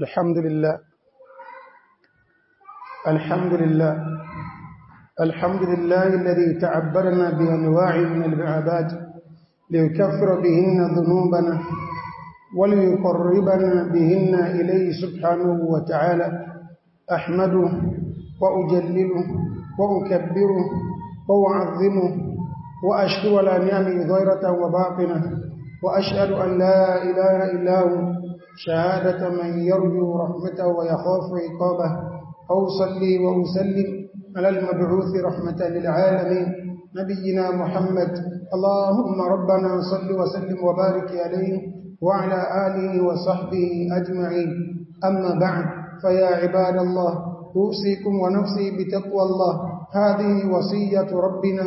الحمد لله. الحمد لله. الحمد لله الذي تعبرنا بأنواع من العباد ليكفر بهن ذنوبنا وليقربنا بهن إليه سبحانه وتعالى. أحمده وأجلله وأكبره وأعظمه وأشكر على نعمه ظاهرة وباطنة وأشهد أن لا إله إلا هو شهادة من يرجو رحمته ويخاف عقابه أوصلي وأسلم على المبعوث رحمة للعالمين نبينا محمد. اللهم ربنا صل وسلم وبارك عليه وعلى آله وصحبه أجمعين. أما بعد فيا عباد الله أوصيكم ونفسي بتقوى الله. هذه وصية ربنا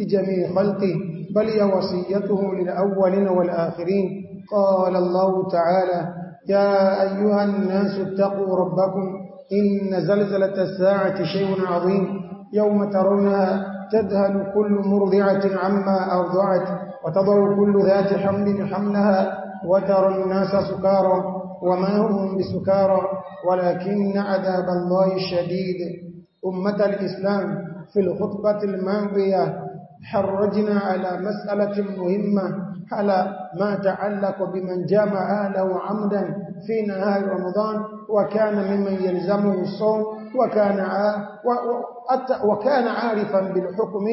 لجميع خلقه بل هي وصيته للأولين والآخرين. قال الله تعالى يا أيها الناس اتقوا ربكم إن زلزلة الساعة شيء عظيم يوم ترونها تذهل كل مرضعة عما أرضعت وتضع كل ذات حمل حملها وترى الناس سكارى وما هم بسكارى ولكن عذاب الله الشديد أمة الإسلام في الخطبة الماضية حرجنا على مسألة مهمة على ما تعلق بمن جمع أهله عمدا في نهار رمضان وكان ممن يلزمه الصوم وكان وكان عارفا بالحكم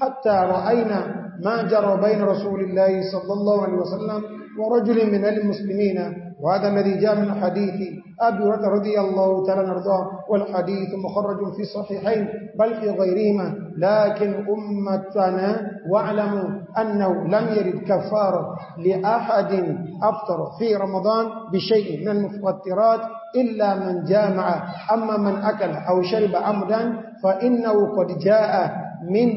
حتى رأينا ما جرى بين رسول الله صلى الله عليه وسلم ورجل من المسلمين وهذا الذي جاء من حديث أبي رضي الله تعالى نرضاه والحديث مخرج في الصحيحين بل في غيرهما لكن أمتنا واعلموا أنه لم يرد كفارة لأحد أفطر في رمضان بشيء من المفطرات إلا من جامع. أما من أكل أو شرب عمدا فإنه قد جاء من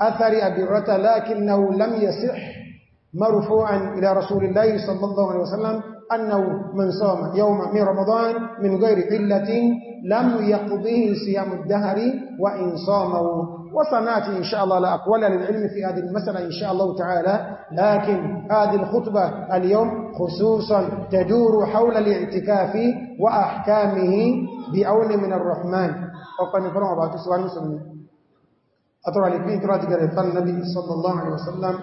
أثر أبي هريرة لكنه لم يصح مرفوعا إلى رسول الله صلى الله عليه وسلم أنه من صام يوم من رمضان من غير علة لم يقضيه صيام الدهر وإن صامه. وصناتي إن شاء الله لا أقول للعلم في هذه المسألة إن شاء الله تعالى. لكن هذه الخطبة اليوم خصوصا تدور حول الاعتكاف وأحكامه بأول من الرحمن. وقال نفرما بعض سؤال مسلمين أترى لكي تراتك رفال النبي صلى الله عليه وسلم.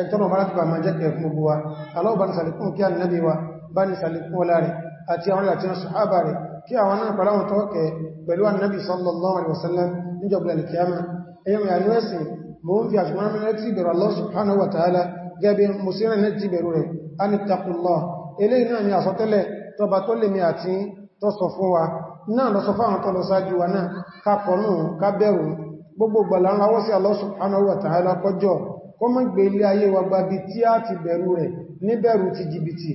أنتم مراتب ما جد يكم بوا الله بنسالكم كي النبي bá ní sàlékún ọlá rẹ̀ àti àwọn àti ṣàhábà rẹ̀ kí àwọn náà pẹ̀lú àwọn tọ́ọ̀kẹ́ pẹ̀lú annabi sallallahu alaihi wasallam níjọba alkiyama ẹyẹmì àníwẹ̀sìn mo ń fi àṣùgbọ́n mẹ́rin tí bẹ̀rù Allah subhanahu wa ta'ala gẹ́bí musira ní ti bẹ̀rù rẹ̀ a ní taqullah eléyìí náà ni àsọtẹ́lẹ̀ tọba tó lè mi àti tó sọ sí kọjọ́. Kó mọ́ gbé ilé ayé wa gbabi tí a ti bẹ̀rù rẹ̀ ní bẹ̀rù ti jìbìtì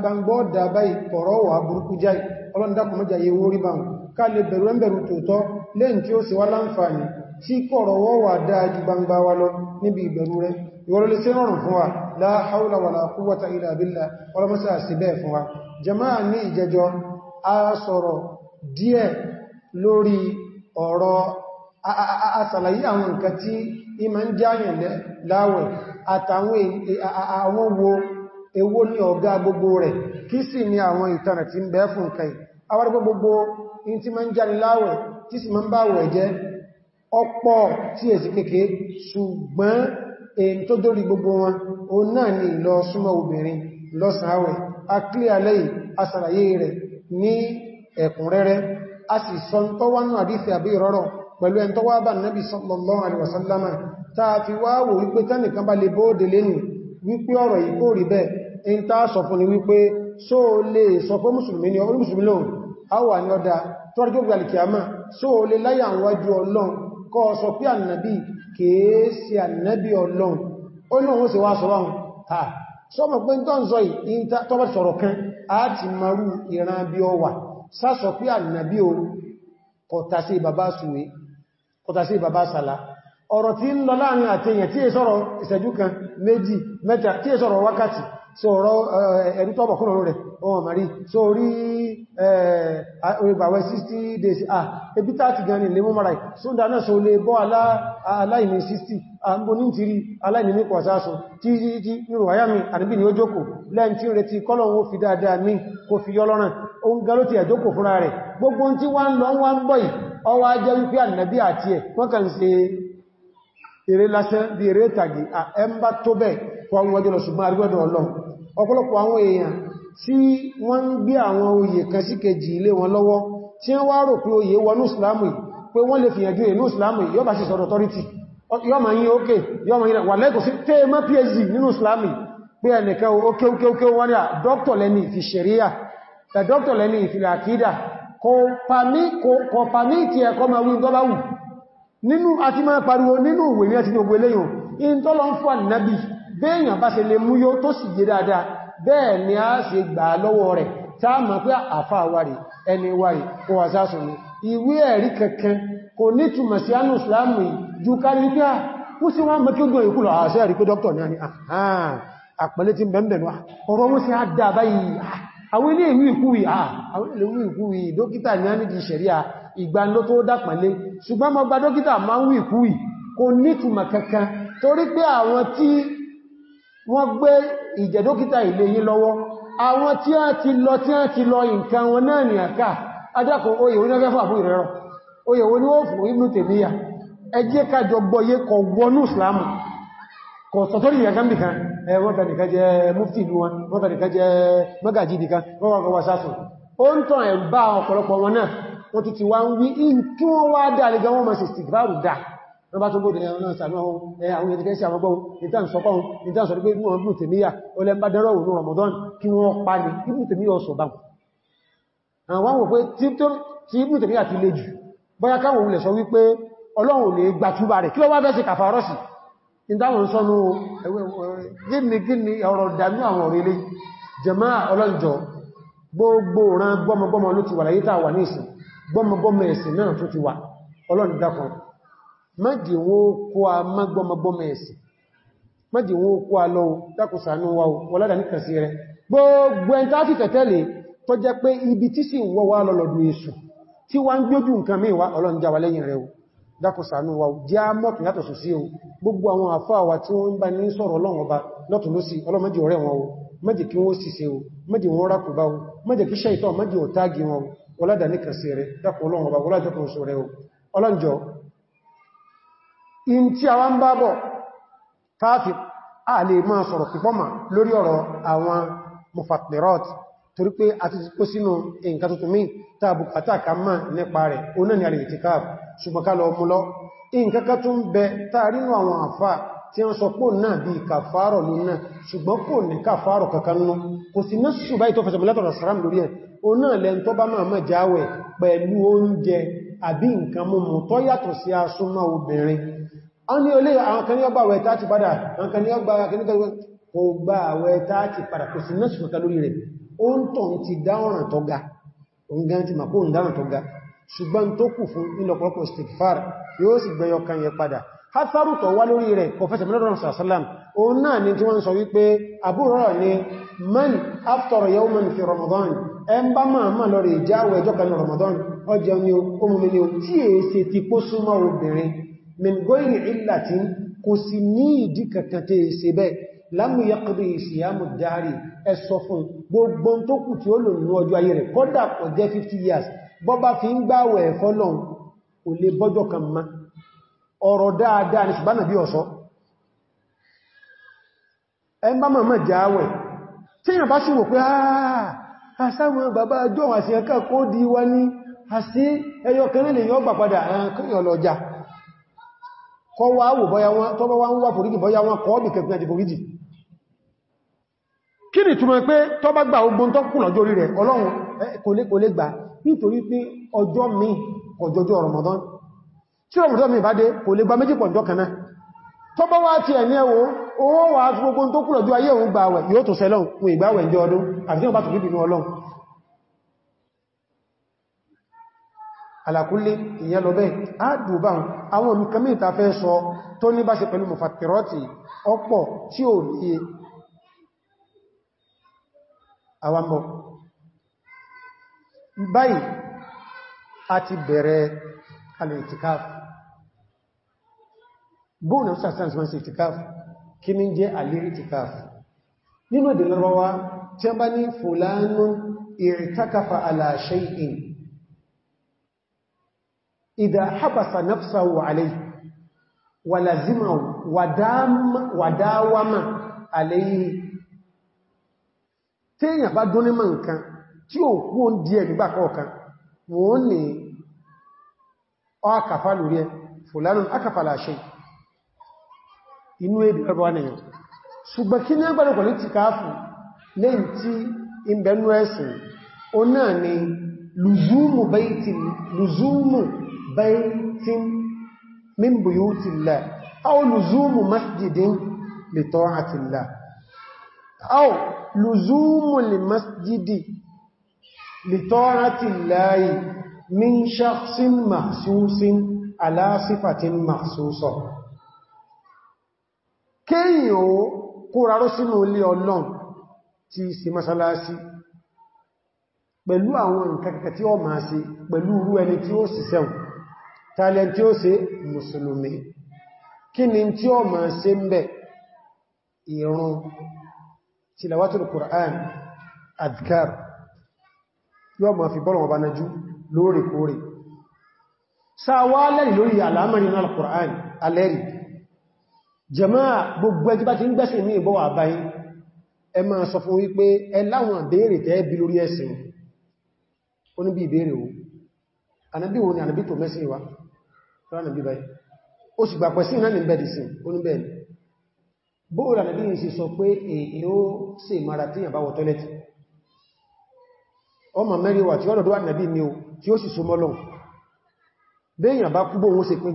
gbàngbọ́ dàbá ìkọ̀rọ̀ wà burúkú jáì ọlọ́ndàkùn mọ́jà yẹ wórí bá ká lè bẹ̀rù ẹ̀bẹ̀rù tòótọ́. Lẹ́yìn tí ó sì wá láǹfààní tí kọ̀rọ̀ wọ́ wà dáájú gbangba wa lọ níbi ìbẹ̀rù rẹ̀. Ìwọ̀lọ́lẹ́ sí rọrùn fún wa. La hawla wala quwwata illa billah. Ọlọ́mọ́sá sí bẹ́ẹ̀ fún wa. Jama'a ní ìjẹjọ́ a sọ̀rọ̀ díẹ̀ lórí ọ̀rọ̀ èwo ní ọ̀gá gbogbo rẹ̀? Kí sì ní àwọn ìtànà tí ń bẹ fún kai awar gbogbo in ti máa ń jáni láwẹ̀ tí sì máa ń báwẹ̀ jẹ́ ọ̀pọ̀ tí èsì kéèké ṣùgbọ́n èyí tó dórí gbogbo wọn o náà ni lọ súnmọ́ obìnrin lọ́sàáwẹ̀ a kílẹ̀ alẹ́ asàlàyé rẹ̀ wá wá sallallahu wasallama ta fi wípé lè bóòdè lẹ́nu wípé ọ̀rọ̀ yìí kó rí bẹ́ẹ̀. In ta sọ fún ni wípé só lè sọ pé mùsùlùmí ni orí mùsùlùmí lóhun a wà ní ọdá gbogbo alìkìyàmá só lè láyà wájú ọlọ́run? Kọ́ sọ pé ànàbí ha sọmọ̀ pé tó ń sọ yìí tó bá sọ̀rọ̀ kan a ti marú ìran bí ọ wà. Sásọ pé ànàbí bàbá sùwé kọ̀tà bàbá sàlá ọ̀rọ̀ tí ń lọ láàárín àti èyàn tí è sọ̀rọ̀ ìṣẹ́jú kan méjì mẹ́ta tí è sọ̀rọ̀ wákàtí sọ̀rọ̀ ẹ̀rí tọ́bọ̀ kúrò rẹ̀ ọmọ mari sórí ìgbàwẹ̀ 60 days ah ebi tàti gan ni lè mọ́ mara ṣúndà náà so lè bọ́ aláìní 60 àgbò ní tírí aláìní ní pọ̀sásun tí tí nírò wáyá mi àdìbí ni ó jókò lẹ́yìn tí ó retí kọ́lọ̀ ó fi dáadáa ní kò fi yọ lọ́rùn. Ó ń gá ló ti ẹ̀jókò fúnra rẹ̀. Gbogbo tí wá ń lọ wá ń bọ̀ yìí ọwá jẹ́ wípé ànàbí àti ẹ̀ wọ́n kàn ṣe eré lásán bí eré tàgì ẹmbá tó bẹ̀ fún ọjọ́ lọ ṣùgbọ́n arígbọ́dọ̀ ọlọ́run ọ̀pọ̀lọpọ̀ àwọn èèyàn tí wọ́n ń gbé àwọn oyè kan sí kejì ilé wọn lọ́wọ́ tí wọ́n wá rò pé oyè wọnú ìsìlámù pé wọ́n ìsìlámù authority. Yóò ma yí ókè yóò ma yí wà lẹ́kọ̀ọ́ sí tẹ́ẹ̀mọ́ phd nínú ìsìlámù pé ẹnìkan ókè ókè ókè wọ́n ní dr lẹ́ni ìfi ṣẹ̀ríyà dr lẹ́ni ìfìlẹ̀ àkídà nínú àti máa pariwo nínú ìwé ní àti ní ogbó eléyìn in tọ́lọ ń fún ànìyàn béèyàn bá ṣe lè mú yóò tó sì yé dáadáa bẹ́ẹ̀ ni a ṣe gbà lọ́wọ́ rẹ̀. Tá a mọ̀ pé àfá wárí ẹni wárí kó wà sásùn ìwé ẹ̀rí kankan kò ní túnmọ̀ sí ánù islamu ju kárí pé ó sí wọ́n mẹ́kí ogun ìkúlọ àṣẹ rí pé dókítà náà ni àpẹẹlẹ́ tí bẹ̀m̀bẹ̀nu ìgbà ló tó dápàlé ṣùgbọ́n mọ́ gba dókítà máa ń wí ìkúwì kò nítumọ̀ kankan torí pé àwọn tí wọ́n gbé ìjẹ́ dókítà ilé yín lọ́wọ́ àwọn tí a ti lọ tí a ti lọ nǹkan wọn náà ní àká. Adákọ̀ oyè wọn fẹ́ fún ìrẹ́rọ? Oyè ni ó fún Ibn Taymiyyah ẹjẹ́ kájọ gbọ́yé kọ wọnú islamu kọ mufti ìlú wọn wọ́n tàbí ká jẹ́ magají nìkan wọ́n wọ́n wọ́n sásùn ó ń wọ́n tún ti wá ń wí in kí wọ́n wá dá lè gan wọ́n ma ṣe stigbaru dá. Wọ́n bá tó gbóde ẹ̀rọ àwọn ẹ̀dẹ̀kẹ́ sí àwọn wọ́n òun Ramadan kí wọ́n pa ní Ibn Taymiyyah ọ̀sọ̀ bá àwọn wọ́n pé tí Ibn Taymiyyah ti le jù bóyá káwọn olè sọ wípé Ọlọ́run lè gbà túbà rẹ̀ kí ló wá bẹ́ sí? Kàfàrọ́sì ìdáwọn sọ́nú gíní gíní ọ̀rọ̀ gbogbo ran gbọmọgbọmọ ló ti wà láyé tàwà ní ìsìn gbọmọgbọmọ ẹ̀sìn náà tó ti wà. Ọlọ́run dákan kó a má gbọmọgbọmọ ẹ̀sìn májì kó a lọ dákùsànú wa wọládà ní kàsí rẹ̀. Gbogbo ẹn tàbí fẹ̀tẹ́lẹ̀ tó jẹ́ pé ibi tí sì wọ́ wá lọ́lọ́dún èṣù tí wá ń gbójú nǹkan mí wá Ọlọ́run já wa lẹ́yìn rẹ̀ dákùsànú wa jẹ́ mọ́tún yàtọ̀ sí o. Gbogbo àwọn àfáàwà tí wọ́n bá wọládà ní kàsí rẹ̀ dákùn Ọlọ́run ọba wọlájọ́ kan sọ rẹ̀ ọlọ́njọ́ in tí a wá ń bábọ̀ káàfì a lè máa sọ̀rọ̀ pípọ́mà lórí ọ̀rọ̀ àwọn mufattirot torí pé a ti kó sínú nǹkan tuntun mí tàbí àtàkà tí wọ́n sọ pò náà bí kàfàárọ̀ lónà ṣùgbọ́n kò ní kàfàárọ̀ kankan nú kò sí náà ṣùgbá ìtọ́ fẹsẹ̀ mọ́lẹ́tọ̀rọ̀ sàrám lórí ẹ̀. O náà lẹ́n tó bá máa jáwẹ̀ pẹ̀lú oúnjẹ àbí nǹkan mọ́mọ́ tó yàtọ̀ sí asúnmọ́ obìnrin. A ní olè àwọn kan ní ọgbà àwẹ̀ tàti padà àwọn kan ní ọgbà àwẹ̀ tàti padà kò sí ga. Ṣùgbọ́n tó kù fún nílọ̀pọ̀lọpọ̀ istighfar yóò sì gbẹyọ kan yẹ padà hasaru tó wá lórí rẹ̀ kọfẹ́sẹ̀ mẹ́lọ́rọ̀ sàásálàm òun náà ni tí wọ́n sọ wípé àbúrọ̀ ni man aftara yawman fi Ramadan. Ẹn bá máa máa lọ rí ìjáwẹ̀ ẹjọ́ kan Ramadan. Ọjọ́ ni ó mú mi tí èsè ti kó súnmọ́ obìnrin. Min goyri illatin ní ṣe lámù yaqdi siyamu dárí ẹsọ fún gbogbo tó kù tí ó lò nínú ọjọ́ ayé rẹ̀ kọ́dà kò jẹ́ 50 years bọ́ bá fi ń gbáwẹ̀ fọ́lọ́n kò lè bọ́jọ́ kan má ọ̀rọ̀ dáadáa ní ṣùgbọ́n bí ọ̀sọ́ ẹn bá mọ̀ jáwẹ̀ tí yàn bá sí wò pé àṣàwọn bàbá ọjọ́ àti ẹ̀kà kó di wá ní àṣí ẹyọ kẹrin lè yọ́ gbà padà ẹ̀kọ́ ọlọ́jà kọ wá wò bọ́yá wọn tó bá wá ń wá foríjì bọ́yá wọn kọ́ bí kẹfẹ́ àti foríjì. Kí ni ọjọ́ mi tí Ramadan mi bá dé kò lè gba méjì pọ̀jọ́ kanáà tó bá wá ti ẹ̀ní ẹwọ́ owó wà fún ogun tó kù lọ́jọ́ ayé òun gbà wẹ̀ yóò tó sẹ́lọ́n fún ìgbàwẹ̀ ìjọ ọdún àti tí bá tó bíbínú ọlọ́run. Alákúnlé ìyẹn lọ bẹ́ẹ̀. Ní bá ṣe pẹ̀lú mọ̀fàtírọ́tì ọ̀pọ̀ tí ìtìkáfù bóònà sàstans wọ́n sí ìtìkáfù kí ní jẹ́ alẹ́ ìtìkáfù nínú èdè lọ́rọ̀wá tí a bá ní fòlánú ìrìtakafa ala shay'in idha habasa nafsahu alayhi wa lazimahu wa dawama alayhi. Bá dún ní mọ̀ nǹkan tí ó kú ó nígbà kọ̀ọ̀kan wọ́n ní ọ́kàfà lórí ẹ fòlánùn akàfàlà ṣe inú èdè ẹgbẹ̀ wánìyàn ṣùgbọ́n kí ní agbẹ́rẹ̀ pẹ̀lú ti káàfù lẹ́yìn tí ìbẹ̀nú ẹ̀sìn? Ó náà ni lùzúmù baitin min buyutillah aw lùzúmù masjidin li ta'atillah aw lùzúmù li masjidi li ta'atillahi min shakhsin mahsusin ala sifatin kéyìn ó kóraró sínú ilé ọlọ́n tí sí masalasi pẹ̀lú àwọn nǹkan kẹkẹ tí ó máa ṣe pẹ̀lú irú ẹni tí ó sì sẹ́wọ̀n tààlẹ̀ tí ó ṣe? Mùsùlùmí. Kí ni tí ó máa ṣe ń bẹ̀? Ìrun tilawatul Qur'an adhkar. Yóò máa fi bọ́lọ̀ ọba nájú lóòrèkóòrè. Sáwá lẹ́rì lórí àlámàrí náà Al-Qur'an alẹ́rì jàmáà gbogbo ẹjí bá ti ń gbẹ́sìn ní ìbọ́wà àbáyí ẹ máa sọ fún wípé ẹ láwọn àbẹ́rẹ̀ tẹ́ bí lórí ẹ̀sìn. Ó ní bí ìbéèrè o. Ànábí wo ni ànábí tó mẹ́sìn wa? Ránàbí báyìí? Ó sì gbàpẹ̀ sí ó sọ pé èyí ó sì mara tí ó o tí ó sì so mọ́lọ́n béèyàn bá kú bóòwó sì pín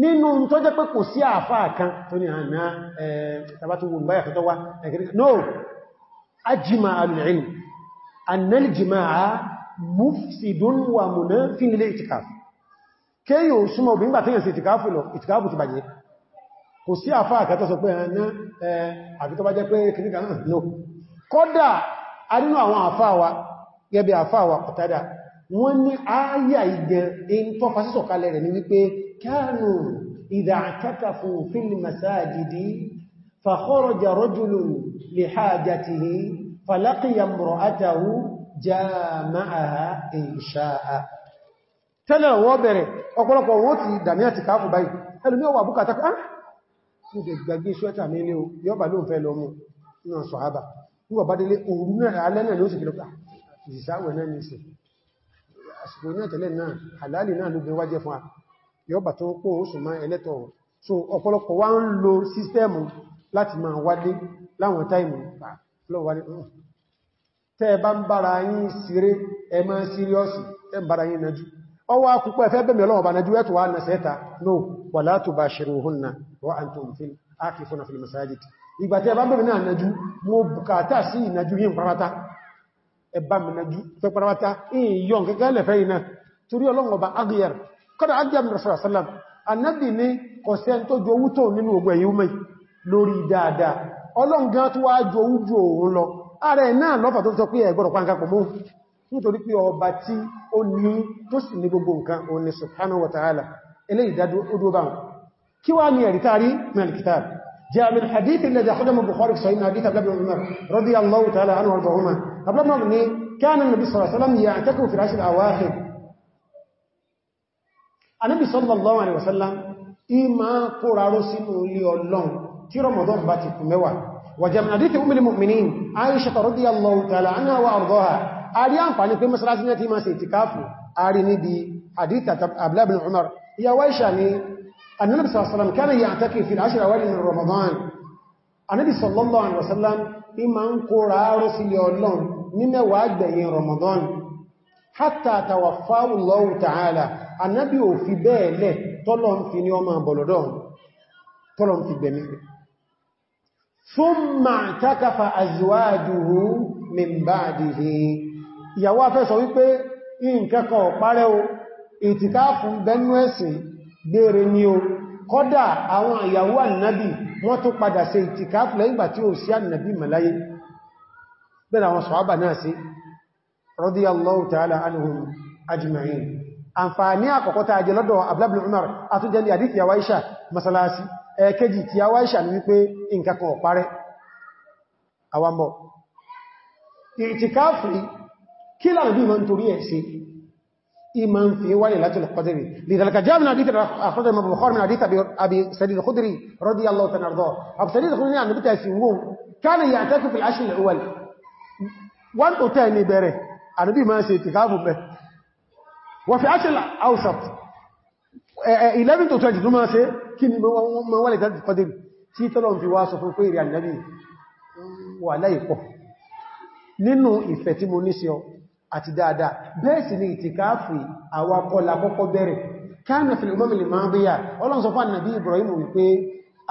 nínú tó jẹ́ pé kò sí àfáà kan tó ní àmì tàbátí wọn báyà fẹ́tọ́ wá ẹ̀kẹ́rẹ́ no. Ajima al-ilm. Annal jima'a mufsidun wa munafin lil itikaf. Kéyò súnmọ̀ obìnrin gbà tí yẹn sí ìtìkáfù lọ ìtìkáfù ti bàjẹ́. Kò sí àfáà kan tó sọ pé ẹ̀nà no. Kódà arínú àwọn àfáà wa gẹ́bẹ̀ àfáà wa wọ́n ní ayà ìgẹn in tó fasísọ̀ kalẹ̀ rẹ̀ ní wípé kánù ìdàkátà fún fílì masáàjìdí fàkọ́rọ̀jà rọ́jùlù lè hajjatihi falakiya mọ̀rọ̀átahu jama'aha insha'a tẹ́lẹ̀ wọ́n bẹ̀rẹ̀ ọ̀pọ̀lọpọ̀ wọ́n ti dàmí àti káàkù báyìí. Ẹlùmí àsìkò náà tẹ́lẹ̀ náà àlálì náà ló gbé wájẹ́ fún yọba tó pò sùn máa ẹlẹ́tọ̀. So ọ̀pọ̀lọpọ̀ wá ń lo sístẹ́mù láti máa wádé láwọn táìmù. Tẹ́ bá ń bára yín síré ẹ máa síríọ́sì tẹ́ ń bára yín nájú ọwọ́ akúpọ̀ ẹ̀fẹ́ bẹ̀mẹ̀ bá nàṣẹ́ta no wala tubashiruhunna wa antum fil akifuna fil masajid. Ìgbà tẹ́ bá bẹ̀mẹ̀ náà nájú mo bùkátà sí ìnájú yín parata ẹba mìnájú pẹpàràwátá ìyọ̀n gẹ́gẹ́ lẹ́fẹ́ iná torí ọlọ́run ọba agiyar kọ́dá agiyar rasulullah sallam annabi ni kọ̀sẹ́ tó ju owú tó nínú ogun ẹ̀yí umar lórí dáadáa. Ọlọ́run gan tó wá ju owú ju òun lọ. Ààrẹ náà lọ́fà tó sọ pé ẹgbọ́rọ̀ pánkapọ̀ mú nítorí pé ọba tí ó ní tó sì ní gbogbo nǹkan ó ní subhanahu wa ta'ala. Ilé ìdádó odó bá قبل مغني كان النبي صلى الله عليه وسلم يعتكف في العشر الأواخر. النبي صلى الله عليه وسلم إما قرار سنو الله في رمضان باتي موا وجمع حديث أم المؤمنين عائشة رضي الله تعالى عنها وأرضاها. أريان فعني في مسرع سنتي ما سيتكافو. أريني بي حديثة أبلا بن عمر. يا ويشاني أن النبي صلى الله عليه وسلم كان يعتكف في العشر الأوائل من رمضان. النبي صلى الله عليه وسلم wasallam ima ń kó ráárọ̀ sí ilé ọlọ́n ní mẹ́wàá gbẹ̀yìn ramadan. Hatta tawaffahu Allahu ta'ala annabi ò fi bẹ́ẹ̀ lẹ̀ tọ́lọ̀ ń fi ní ọmọ bọ̀lọ̀dọ̀ tọ́lọ̀ ń fi gbẹ̀mí thumma i'takafa azwajuhu min ba'dihi. Ìyàwó afẹ́ sọ wípé ìǹkẹ́kọ̀ parẹ́ o ìtìkáàfù ní kọ́dà àwọn ìyàwó ànàbì wọ́n tó padà ṣe ìtìkáàfù lẹ́yìn ìgbà tí ó sí ànàbì màláyé. Bẹ́ẹ̀ àwọn sọ̀hábà náà sí radiyallahu ta'ala anhum ajma'in. Àǹfààní àkọ́kọ́ tá jẹ lọ́dọ̀ abúlábìn umar àtúnjẹ́ ní àdíkì yàwó Aisha masalasi. Ẹ̀kẹ́jì tí lọ́kọ́dìrí lidhalika jaa min hadith akhraja Imam Bukhari min hadith Abi Sa'id al-Khudri radiyallahu ta'ala anhu. Abu Sa'id al-Khudri ní ànàbítà sí wọ́n kana ya'takifu fil ashr al-awwal wọ́n tó tẹ́ ní bẹ̀rẹ̀ ànàbí máa ṣe ìtìkáàfù bẹ̀ wọ́n fi ashr al-awsat 11 to 20 tó máa ṣe kí ni ma wà lẹ́tàdì kọdìrí tí tọ́lọ̀ fi wá sọ fún pé ìrìn ànàbí wà láìpọ̀. Nínú ìfẹ́ tí mo ní sí ọ àti dáadáa. Bẹ́ẹ̀ sì ni ìtìkáàfì àwakọ́lá kọ́kọ́ bẹ̀rẹ̀. Káàmì fil umam al-madiya ọlọ́n sọ fún Nabi Ibrahim wípé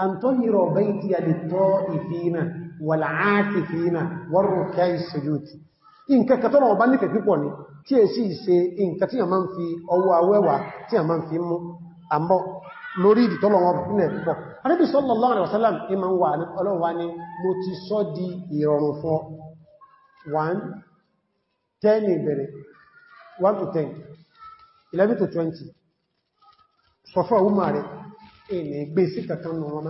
an tahira baytiya lit-ta'ifina wal-'akifina war-ruk'i sujud. Nǹkan katọ́nà ọba nífẹ̀ẹ́ pípọ̀ ni tí è sì ṣe nǹkan tí a máa ń fi ọwọ́ awẹ́wà tí a máa ń fi mú àmọ́ lórí ni mo ti sọ di ìrọ̀rùn fún 1 10 ìbẹ̀rẹ̀ 1 to 10 11 to 20 sọfọ́ ọwúmà rẹ̀ èmì gbé sí kankan nù wọn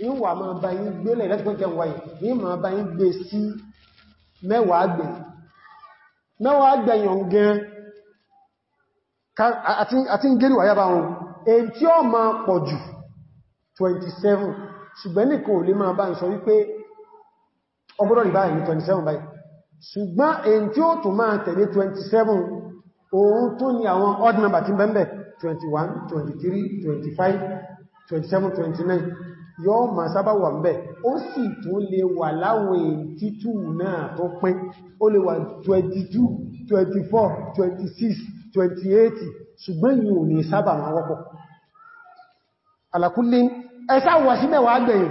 yíò wà máa bá yín gbélẹ̀ jẹun wáyé. Yíò máa bá yín gbé sí mẹ́wàá gbẹ̀. Mẹ́wàá gbẹ̀yàn gan àti ń gẹ́rù àyàbá wọn. Èyí tí ó máa pọ̀ jù 27 ṣùgbọ́n nìkan ò lè máa bá ń sọ wípé ọgbọ́dọ̀ rí báyìí 27 báyìí ṣùgbọ́n èyí tí ó tó máa tẹ̀lé 27 òun tó ní àwọn odd number tí bẹ́m̀bẹ̀ 21 23 25 27 29 yóò máa sábà wà mẹ́ ó sì tún lè wà láwọn èyí títù náà tó pín. Ó lè wà 22 24 26 28 ṣùgbọ́n yìí ò ní sábà máa wọ́pọ̀. Alákúlé ẹsá wà sí mẹ́wàá gbẹ̀yìn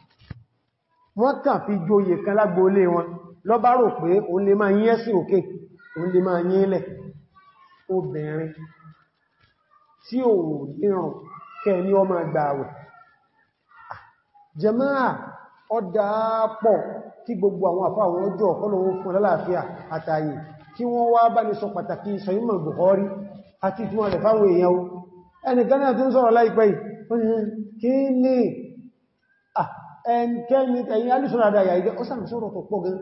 wọ́n kàn fi jóye kan lágbó olé wọn. Lọ bá rò pé o lè máa yẹ́ sí òkè o lè máa yẹ́ ilẹ̀ obìnrin tí ò níràn kẹ ní ọmọ àgbà àwẹ̀. Jẹmáà ọdá pọ̀ kí gbogbo àwọn àfá àwọn ọjọ́ ọ̀pọ̀lọ̀wọ́ fún ọlọ́láàfíà àtàyè kí wọ́n wá bá ní sọ pàtàkì sọ̀yìnmọ̀ Bukhari àti ìtumọ̀ rẹ̀ fáwọn èèyàn ẹni gánà tí ń sọ̀rọ̀ láìpẹ́ kí ní ẹnkẹ́ni ẹ̀yìn alìsọ́rọ̀ àdáyà ìgbẹ́ ó sàmì sọ̀rọ̀ tó pọ̀ gan.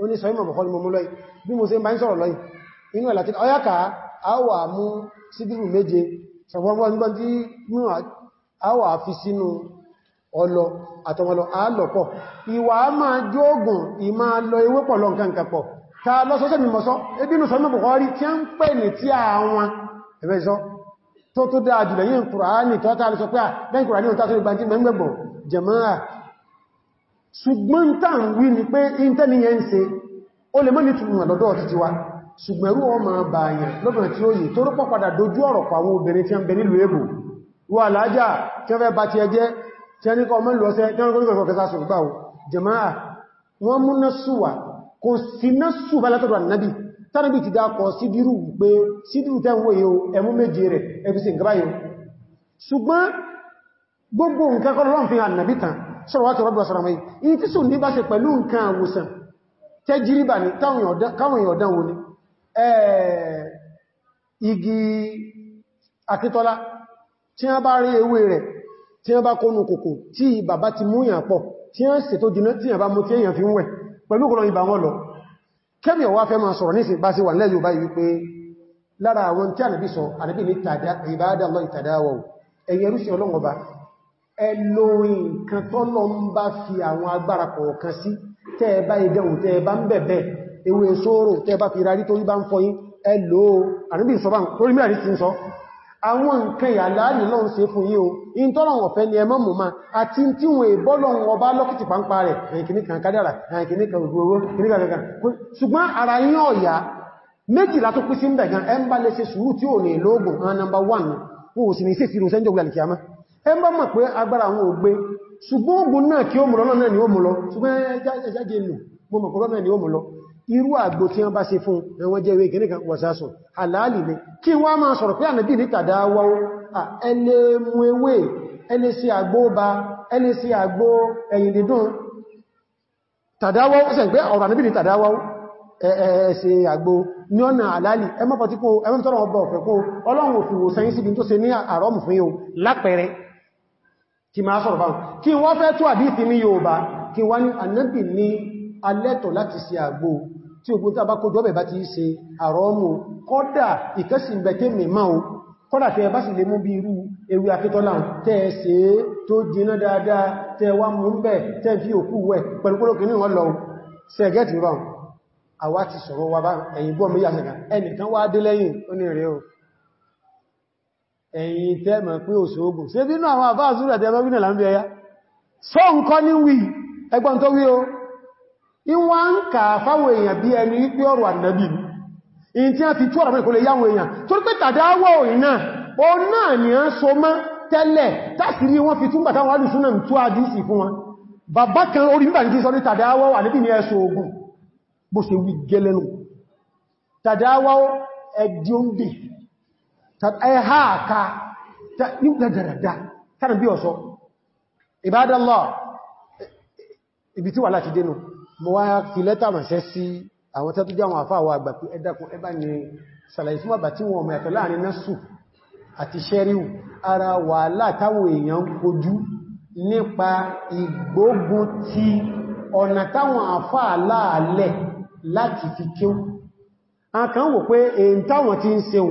Ó ní sọ̀yìnmọ̀ Bukhari mọ́ lọ́yìn bí mo ṣe bá ń sọ̀rọ̀ lọ́yìn inú ẹ̀lá tí ọyáka a wà mú sídìrù méje. Sọ̀fọ́nbọ́n tí a wà fi sínú ọlọ àtọmọlọ àálọ̀pọ̀ ìwà máa jógùn ìmá lọ ewé pọ̀ lọ nǹkan kapọ̀ ká lọ́sọ́sẹ́ mi mọ́sọ́ ebínú sọ́nà Bukhari tí a ń pè sọ ṣùgbọ́n tàn wí ni pé intẹ́niyẹ ń ṣe ó lè mọ́ ní túnmọ̀ lọ́dọ̀ títí wa. Ṣùgbọ́n ẹrú ọmọ bàyàn lọ́dọ̀ tí ó yìí tó rọ́pọ̀ padà dojú ọ̀rọ̀ pa àwọn obìnrin tí a ń bẹ nílùú èbò. Wà lájá tí wọ́n fẹ́ bá ti ẹjẹ́ tí ẹni kọ́ mọ́lù ọ̀sẹ́ tí wọ́n kọ́ kẹta sọ gbáwó jẹmáà wọ́n mú násùwà kò sí násù bá látọ̀dọ̀ ànábì. Ti gbogbo nǹkan kọ́ lọ́n sọ́rọ̀ wátí rọ́bí ọ̀sọ̀rọ̀ mẹ́yìn in tí sùn ní bá ṣe pẹ̀lú nǹkan àwòsàn tẹ́ jíríbà ní káwọn èèyàn dánwò ní igi akítọ́lá tí wọ́n bá rí ewé rẹ̀ tí wọ́n bá kónú kòkò tí bàbá ti múyàn pọ̀ tí wọ́n sì tó jiná tí wọ́n bá mú tí èèyàn fi ń wẹ̀ pẹ̀lú kọlọ̀ ìbà wọn lọ. Kẹ́mì ọwá fẹ́ ẹlòrin nǹkan tọ́lọ ń bá fi àwọn agbára kọ̀ọ̀kan sí. Tẹ́ẹ̀bá ìdẹ̀hùn tẹ́ẹ̀bá ń bẹ̀bẹ̀ ewé sóró tẹ́ẹ̀bá fi rárí torí bá ń fọyín ẹlò ànàbí ìsọ́bá torí ń pín sí mẹ́gan ẹ ń bá lè ṣe tí ò ní lóògùn. Nọmbà 1 wọ́n sì ní sí ìsìrò sẹ́jọ́ ẹ bá mọ̀ pé agbára àwọn ògbé ṣùgbọ́n ogun náà kí ó mú lọ náà ni ó mú lọ. Ṣùgbọ́n ẹjájẹ́ nù. Mọ́ mọ̀ náà ni ó mú lọ. Irú àgbò tí wọ́n bá ṣe fún ẹwọ́n jẹ́ ìwé ìkẹ́nìkan wọ̀sásùn àlàálì ní kí wọ́n máa sọ̀rọ̀ pé ànàbí ní tàdáwọ́ ní tàdáwọ́ ẹ̀ẹ̀ẹ̀ẹ̀ṣẹ̀ àgbò ní ọ̀nà àlàálì. Ẹmọ́pọ̀tíkó ẹmọ́tọ́rọ̀ ọba ọ̀fẹ́ kó ọlọ́run òfin wò sáyẹ́sì bí tó ṣe ní àrọ́mù fún yóò lápẹẹrẹ kí máa sọ̀rọ̀ báwọn. Kí wọ́n fẹ́ tó àdíìsì ní Yorùbá kí wọ́n ní ànábì ní alẹ́tọ̀ láti ṣe àgbò tí ogun tí a bá kójọ́ bẹ̀ bá ti ṣe àrọ́mù kọ́dà ìkẹ́sìnbẹ̀tẹ́ mìíràn o. Kọ́dà tẹ́ bá sì lè mú bí irú ewé akítọ́lá tẹ́ ṣe tó jiná dáadáa tẹ́ wá mú bẹ̀ tẹ́ fi ẹ̀yìn tẹ́ mọ̀ pé òṣòógùn ṣe bínú àwọn àbá àzúrẹ̀ tẹ́ mọ́bínà lámbí ẹyá? Sọ nǹkan ní wí. Ẹgbọ́n tó wí o. Ìwọ́n ń kà fáwọn èèyàn bí ẹni wípé ọ̀rọ̀ ànàbí in tí a fi tú ọ̀rọ̀ mẹ́kò lè yáwọn èèyàn. Tó pé o náà ni a ń so mọ́ tẹ́lẹ̀. Tásìrí wọ́n fi túnbà táwọn alùsúnà tó àdísì fún wọn. Bàbá kan orí nígbà ní sọ ní tàdáwọ̀ àníbì ní ẹsọ ogun. Bó ṣe ẹ̀há àká nígbàdàràdà tánàbí ọ̀sọ́ Ibadallah. Ibi tí wà láti dénú mo wá fi lẹ́tà ránṣẹ́ sí àwọn tẹ́tù jẹ́ àwọn àfáà wa àgbà pé ẹ̀dàkùn ẹbá ni ṣàlàyé fún àbà tí wọ́n mọ̀ ẹ̀tọ̀ láàárín násù àti ara wàhálà táwọn èèyàn kojú nípa ìgbógun ti ọ̀nà táwọn àfáà láàlẹ̀ láti fi kíw akàn wò pé èyí táwọn ti ń seun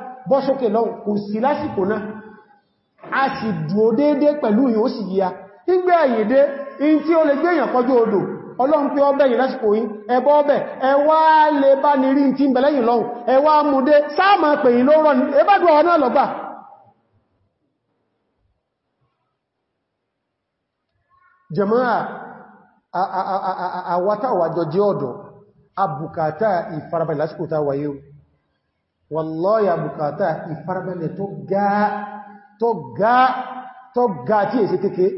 bọ́ sókè lọ kò sí lásìkò náà. A sì dúó déédé pẹ̀lú ìyó sì yíya. Nígbà àyèdé in tí ó lè gbé èèyàn kọjá odò ọlọ́run pé ọbẹ̀ yìí lásìkò yìí ẹbọ́ ọbẹ̀ ẹwà lè bá ní rí tí ń bẹ̀lẹ́yìn lọ́hùn ẹwà múdé sáàmà pè yìí ló rọ̀ ẹbádùn ọ̀nà wallahi abùkátà ìfarabalẹ̀ tó gáà tó gáà tó gáà tí èsì kéèkéé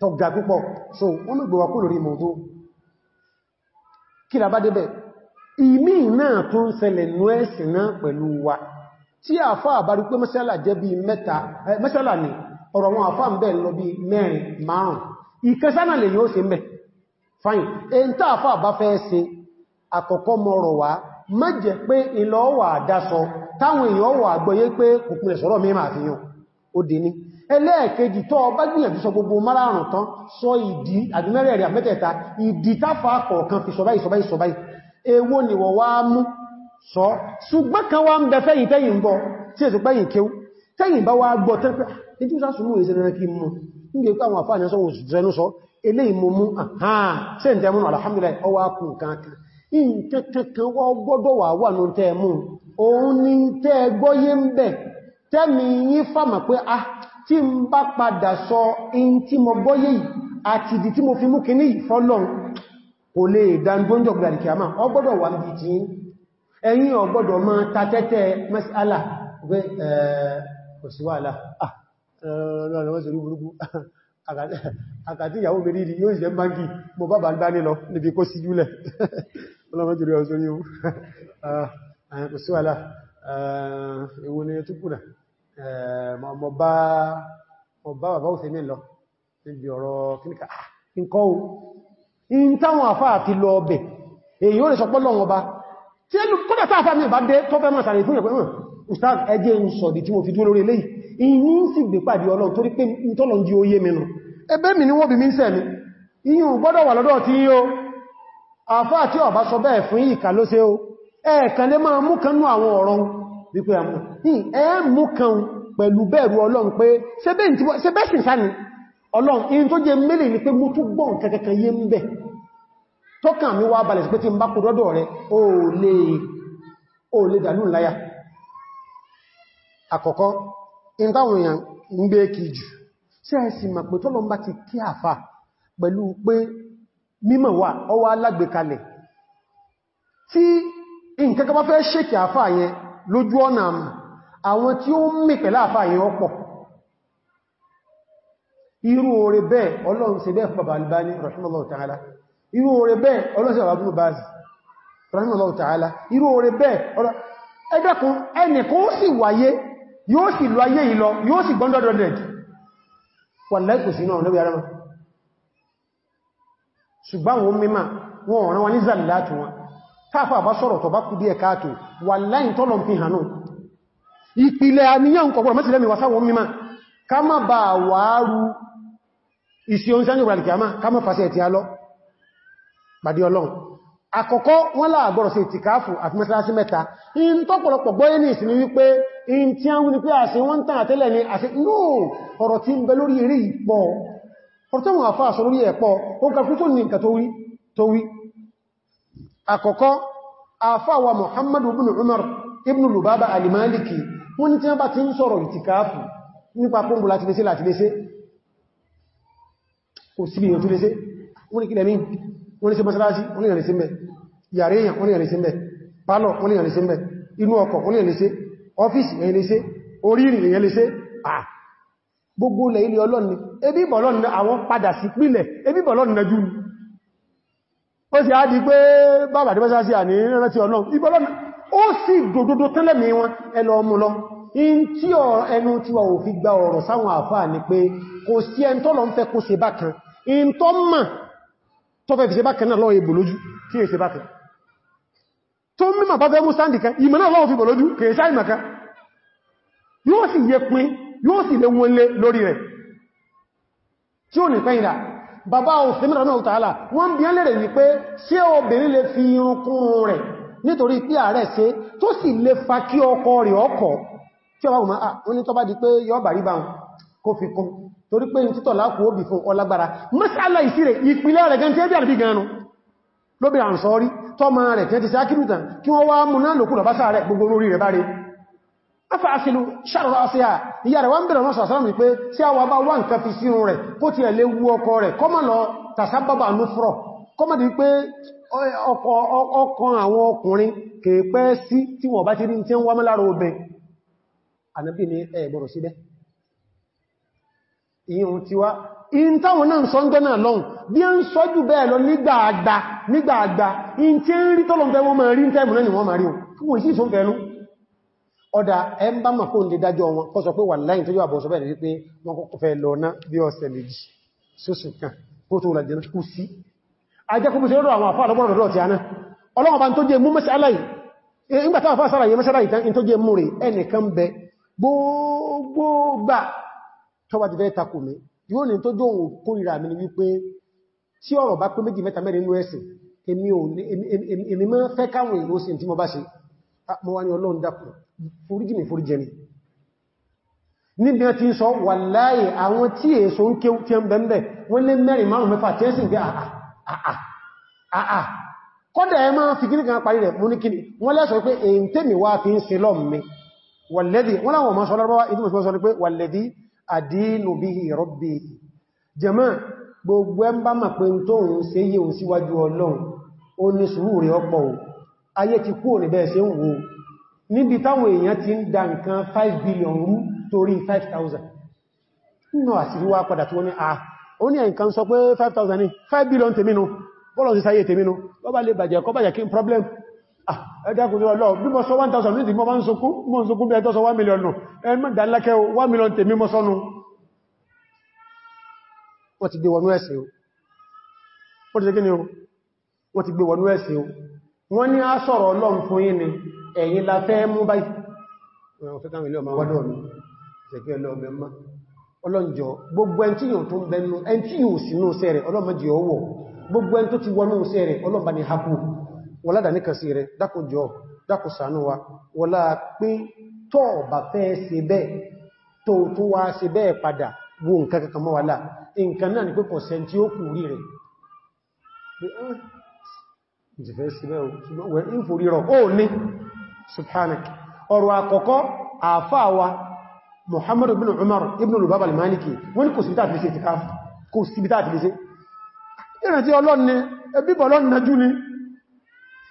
tó ga púpọ̀. So wọ́n mú gbọ́wà kú lórí mọ̀dó kí la bá débẹ̀? Ìmí náà tó ń ṣẹlẹ̀ nú ẹ̀sìn náà pẹ̀lú wa. Tí àfá àbárí pé mẹ́sàlá jẹ́ bí ní ọ̀rọ̀ wọn àfá ń bẹ̀ lọ bí mẹ́rin márùn ìkẹsánà lè yóò ṣe mẹ́. Fine. Èyí tá àfá àbá fẹ́ àkọ́kọ́ mọ́rọ̀ wá má jẹ́ pé ìlọ́wà dásọ táwọn èèyàn wà gbọ́yé pé kùkùnlẹ̀ sọ̀rọ̀ mímọ̀ àfihàn ó dé ní ẹlẹ́ẹ̀kejì tó ọba gbìyànjú sọ gbogbo márààrùn tán sọ ìdí àdínmẹ́rẹ̀ rẹ̀ mẹ́tẹ̀ẹ̀ta ìdí táfà kọ̀ọ̀kan fi sọ̀báyì sọ̀báyì sọ̀báyì èwo ni wọ̀ wá mú? Sọ. Ṣùgbọ́n kan wá ń bẹ fẹ́yìn tẹ́yìn gbọ́ mú sọ eléyìí mo mú. Àhán. Múnú alhamdulillah ọwá ìkẹ́kẹ́kẹ́ wọ́n gbọ́dọ̀ wà wà ní tẹ́ mú òun ni tẹ́ gbọ́yé ń bẹ̀ tẹ́mi yí fàmà pé a tí ń bá padà sọ in tí mo gbọ́yé àti ìdí tí mo fi mú kìíní ìfọ́lọ́n kò lè wàhálà àkàtí ìyàwó mẹ́rí rí yóò ìṣẹ́ báńkì mo bá bá gbá nílọ níbi kó sí júlẹ̀. Ọlọ́mọ́júrí ọ̀sọ́ ní ohun kò sí wàhálà. Ewu ni tó kùnà mọ̀ bá bàbá òsè ní lọ níbi ọ̀rọ̀ kíníkà nǹkan o. In táwọn àfá àti lọ ọbẹ̀ èyí ó lè sọpọ́ lọ́wọ́ bá tí ẹlù kọ́dà táàfà mi bá dé tó fẹ́ máa sàrẹ̀ fún ẹ̀pẹ́ hàn ustaz ẹjẹ́ ń sọ̀dì tí mo fi dúró lórí eléyìí. Ìní sì gbé pàdé ọlọ́run torí pé tọ́lọ̀ jí ó yé mẹ́nu ẹbẹ́ mi ni wọ́n bí mi ń sẹ́ mi ìyún gbọ́dọ̀ wà lọ́dọ̀ tí yíó àfá àti ọ̀bá sọ bẹ́ẹ̀ fún ìkà ló ṣe ó ẹ̀ẹ̀kan lè máa mú kanú àwọn ọ̀rọ̀ wípé àmú ẹ mú kan pẹ̀lú bẹ̀rù ọlọ́run pé in tó jẹ mẹ́lẹ̀ ní pé mú tí sí ẹ̀sì mà pé tọ́lọ bá ti kí àfà pẹ̀lú pé mímọ̀ wà ọwọ́ alágbèkalẹ̀ tí nǹkan bá fẹ́ ṣèkì àfà yẹn lójú ọ̀nà àmà àwọn tí ó mì pẹ̀lá àfà yẹn ọ̀pọ̀ irú oore bẹ́ẹ̀ ọlọ́run ṣe bẹ́ẹ̀ fún ta'ala. Irú oore bẹ́ẹ̀ ọlọ́run ṣe ta'ala. Irú oore bẹ́ẹ̀ ẹgbẹ́kun ẹnì kó sì wáyé yóò sì lọ ayé ìlọ yóò sì gbọ́ndọ̀dọ̀dẹ̀ wà lẹ́kù sí náà lórí ara wọn. Ṣùgbọ́n wọn mímá wọn ọ̀rán wọn ní zàlátù wọn. Káàfà bá sọ̀rọ̀ tọ̀ bá kú díẹ̀ káàtò wà láyìn tọ́lọ̀ fi hànú ìpìlẹ̀ àníyàn kọ̀kọ̀rọ̀ mẹ́sìlẹ́mì wà sáwọn mímá àkọ́kọ́ wọ́n láàgbọ́rọ̀ sí ìtìkáàfù àti mẹ́sàlásí mẹ́ta. In tọ́pọ̀lọpọ̀ gbọ́yé ní ìsinmi wípé in tí a ń wí ní pé àṣẹ wọ́n tàn àtẹ́lẹ̀ ní àṣẹ inú ọ̀rọ̀ tí ń bẹ lórí eré ìpọ̀ ọ̀rọ̀ tó wọ́n àfá àṣọ lórí ẹ̀pọ̀ ó kàfún tó ní nǹkan tó wí àkọ́kọ́ àfá wa Muhammad ibn Umar ibn Lubaba al-Maliki wọ́n ní tí wọ́n bá ti ń sọ̀rọ̀ ìtìkáàfù nípa pọ́nbù láti lé sí láti lé wọ́n ní sí mọ́sálásí wọ́n ní ìrìn sí mẹ́ yàrí èèyàn wọ́n ní ìrìn sí mẹ́ pálọ̀ wọ́n ní ìrìn sí mẹ́ inú ọkọ̀ wọ́n ní ìrìn sí. Ọ́fíìsì èyàn lè ṣe orí ìrìn èyàn lè ṣe à gbogbo ilẹ̀ ilẹ̀ ọlọ́ni ebí bọ̀lọ́ni àwọn padà sí pílẹ̀ ebí bọ̀lọ́ni na jú ni. Ó sì á di pé bàbà tí mọ́sálásí à ní rántí ọlọ́run. Ibọ̀lọ́ni ó sì dòdòdó tẹ́lẹ̀mí wọn ẹlọ ọmọ lọ. In tí ẹnu tí wà ò fi gba ọ̀rọ̀ sáwọn àfáà ni pé kò sí ẹn tọ́lọ ń fẹ́ kó ṣe bákan. In tọ́ mọ̀ tó fẹ́ fi ṣe bákan náà lọ́wọ́ ìbò lójú tí è ṣe bákan. Tó mímọ̀ bá fẹ́ mú sáàdì kan ìmọ̀ náà lọ́wọ́ fi bò lójú kèé sáì maka yóò sì yẹ pín yóò sì lè wọ́n lé lórí rẹ̀. Tí ó ní pẹ́yìnà bàbá òfèmìnà náà tààlà wọ́n bí án lèrè wípé ṣé obìnrin lè fi irun kún rẹ̀ nítorí pé ààrẹ ṣe tó sì lè fa kí ọkọ rẹ̀ ọkọ̀? Tí wùmá wọ́n ní tó bá di pé yọ́ bàrí bá kó fi torí pé ní títọ̀ láàkù ó bì fún ọlágbára. Mọ́sálà ìsírẹ̀ ìpìlẹ̀ rẹ̀ gan tí ẹbí àrùbí gan lóbi àǹsọ́rí tọ́mọ rẹ̀ tí ẹ ti sí ákìrìtàn kí wọ́n wá mú náà bá sáà rẹ̀ gbogbo orí rẹ̀ bá a wà bá wá nǹkan fi sínú rẹ̀ kó ti ẹ̀lẹ́ wú ọkọ rẹ̀ kọ́mọ̀ lọ tàṣábàbà ní fúrọ̀ kọ́mọ̀ di pé ọkàn àwọn ọkùnrin rí ìyún ti wá in táwọn náà sọ ń gbẹ́nà lọ́hùn. Bí ń sọ jù bẹ́ẹ̀ lọ nígbààgbà nígbààgbà in tí ń rí tọ́lọ̀ fẹ́ wọ́n máa rí tẹ́mù náà ni wọ́n máa rí wọn. Sí ìsún fẹ́nu ọ̀dá ẹ ń bá màkó lè dájọ́ wọn kọ́ sọ pé wà láìn tó yọ àbọ̀ sọ́bẹ̀ wípé wọ́n kọ́kọ́ fẹ́ lọ ná bí ọ̀sẹ̀ méjì sóṣù kan kó tó rà jẹ́nà kú sí. Ajẹ́kùnbù sí lọ́dọ̀ àwọn àfáà lọ́gbọ̀n lọ́dọ̀ ti aná ọlọ́wọ́n bá tó jẹ́ mú mẹ́sàláì ìgbàtà àfáà sára yẹ mẹ́sàláì tán tó jẹ́ mú rẹ̀ ẹnìkan bẹ. Gbogbogbà tọ́wà ti fẹ́ takò mi yóò ní tó jóhun kórìíra mi ni wípé tí ọ̀rọ̀ bá pé méjì mẹ́ta mẹ́rin inú ẹ̀sìn èmi máa fẹ́ káwọn èrò sí tí mo bá ṣe. Mọ́ wá ní ọlọ́run dákùn foríjì mi foríjì mi níbi ẹ ti ń sọ wà láyé àwọn tí èso ń kéw tí ń bẹ̀m̀bẹ̀ wọ́n lé mẹ́rin márùn mẹ́fà tí ẹ́ sì gbé àà kọ́dẹ̀ ẹ máa fi kíní kan parí rẹ̀ mú ní kíní wọ́n lẹ́sọ̀ pé èyí tèmi wá fi ń ṣe lọ mi. Wàlẹ́dì wọ́n láwọn ọmọ mọ̀ sọ wàlẹ́dì àdínú bí i rọ́bì jẹ́mọ́ gbogbo ẹ bá mọ̀ pé tó ń ṣe yíò síwájú ọlọ́run ó ní sùúrù rẹ̀ ọ̀pọ̀ ayé ti kúrò ní bẹ́ẹ̀ ṣe ń wo níbi táwọn èèyàn ti ń da nǹkan 5 billion rú torí 5,000 nínú àṣíríwá padà tí wọ́n ní àà ó ní ẹ̀nkan sọ pé 5,000 ní 5 billion tèmínú bọ́lọ̀ sí sáyé tèmínú bọ́bá lè bàjẹ́ kọ́ kí n problem ẹjá kò lọ bí mọ́ sọ 1,000 ní ti mọ́ bá ń sọkún mọ́ ń sọkún bí ẹjọ́ sọ 1 million nù. Ẹmọ́ dálákẹ́ 1 million tèmí mọ́ sọ́nu wọ́n ti gbé wọnú ẹ̀sìn o. Wọ́n ti ni o? Wọ́n ti gbé wọnú ẹ̀sìn o. Wọ́n ní á sọ̀rọ̀ ọlọ́run fún yín ni. Ẹ̀yin la fẹ́ mú báyìí. Gbogbo ẹn tí yóò tó ń bẹnu ẹn tí yóò sínú sẹ́rẹ̀ ti sẹ́rẹ̀ ọlọ́mbà ní kàsí rẹ̀ dákòjọ́ dákòsánú wa. Wọlá pé tọ́ bá fẹ́ ṣe bẹ́ẹ̀ tó tó wá ṣe bẹ́ẹ̀ padà wo nǹkan kankan mọ́ wàlá nǹkan náà ni pé kọ̀sẹ̀ tí ó kù rí rẹ̀ ọ̀rọ̀ àfáàwà Muhammadu ibn Umar ibn Lubaba al-Maliki wọ́n ní kò sí lè ṣe ìtìkáfù kò sí bítàtí lè ṣe. Ni ni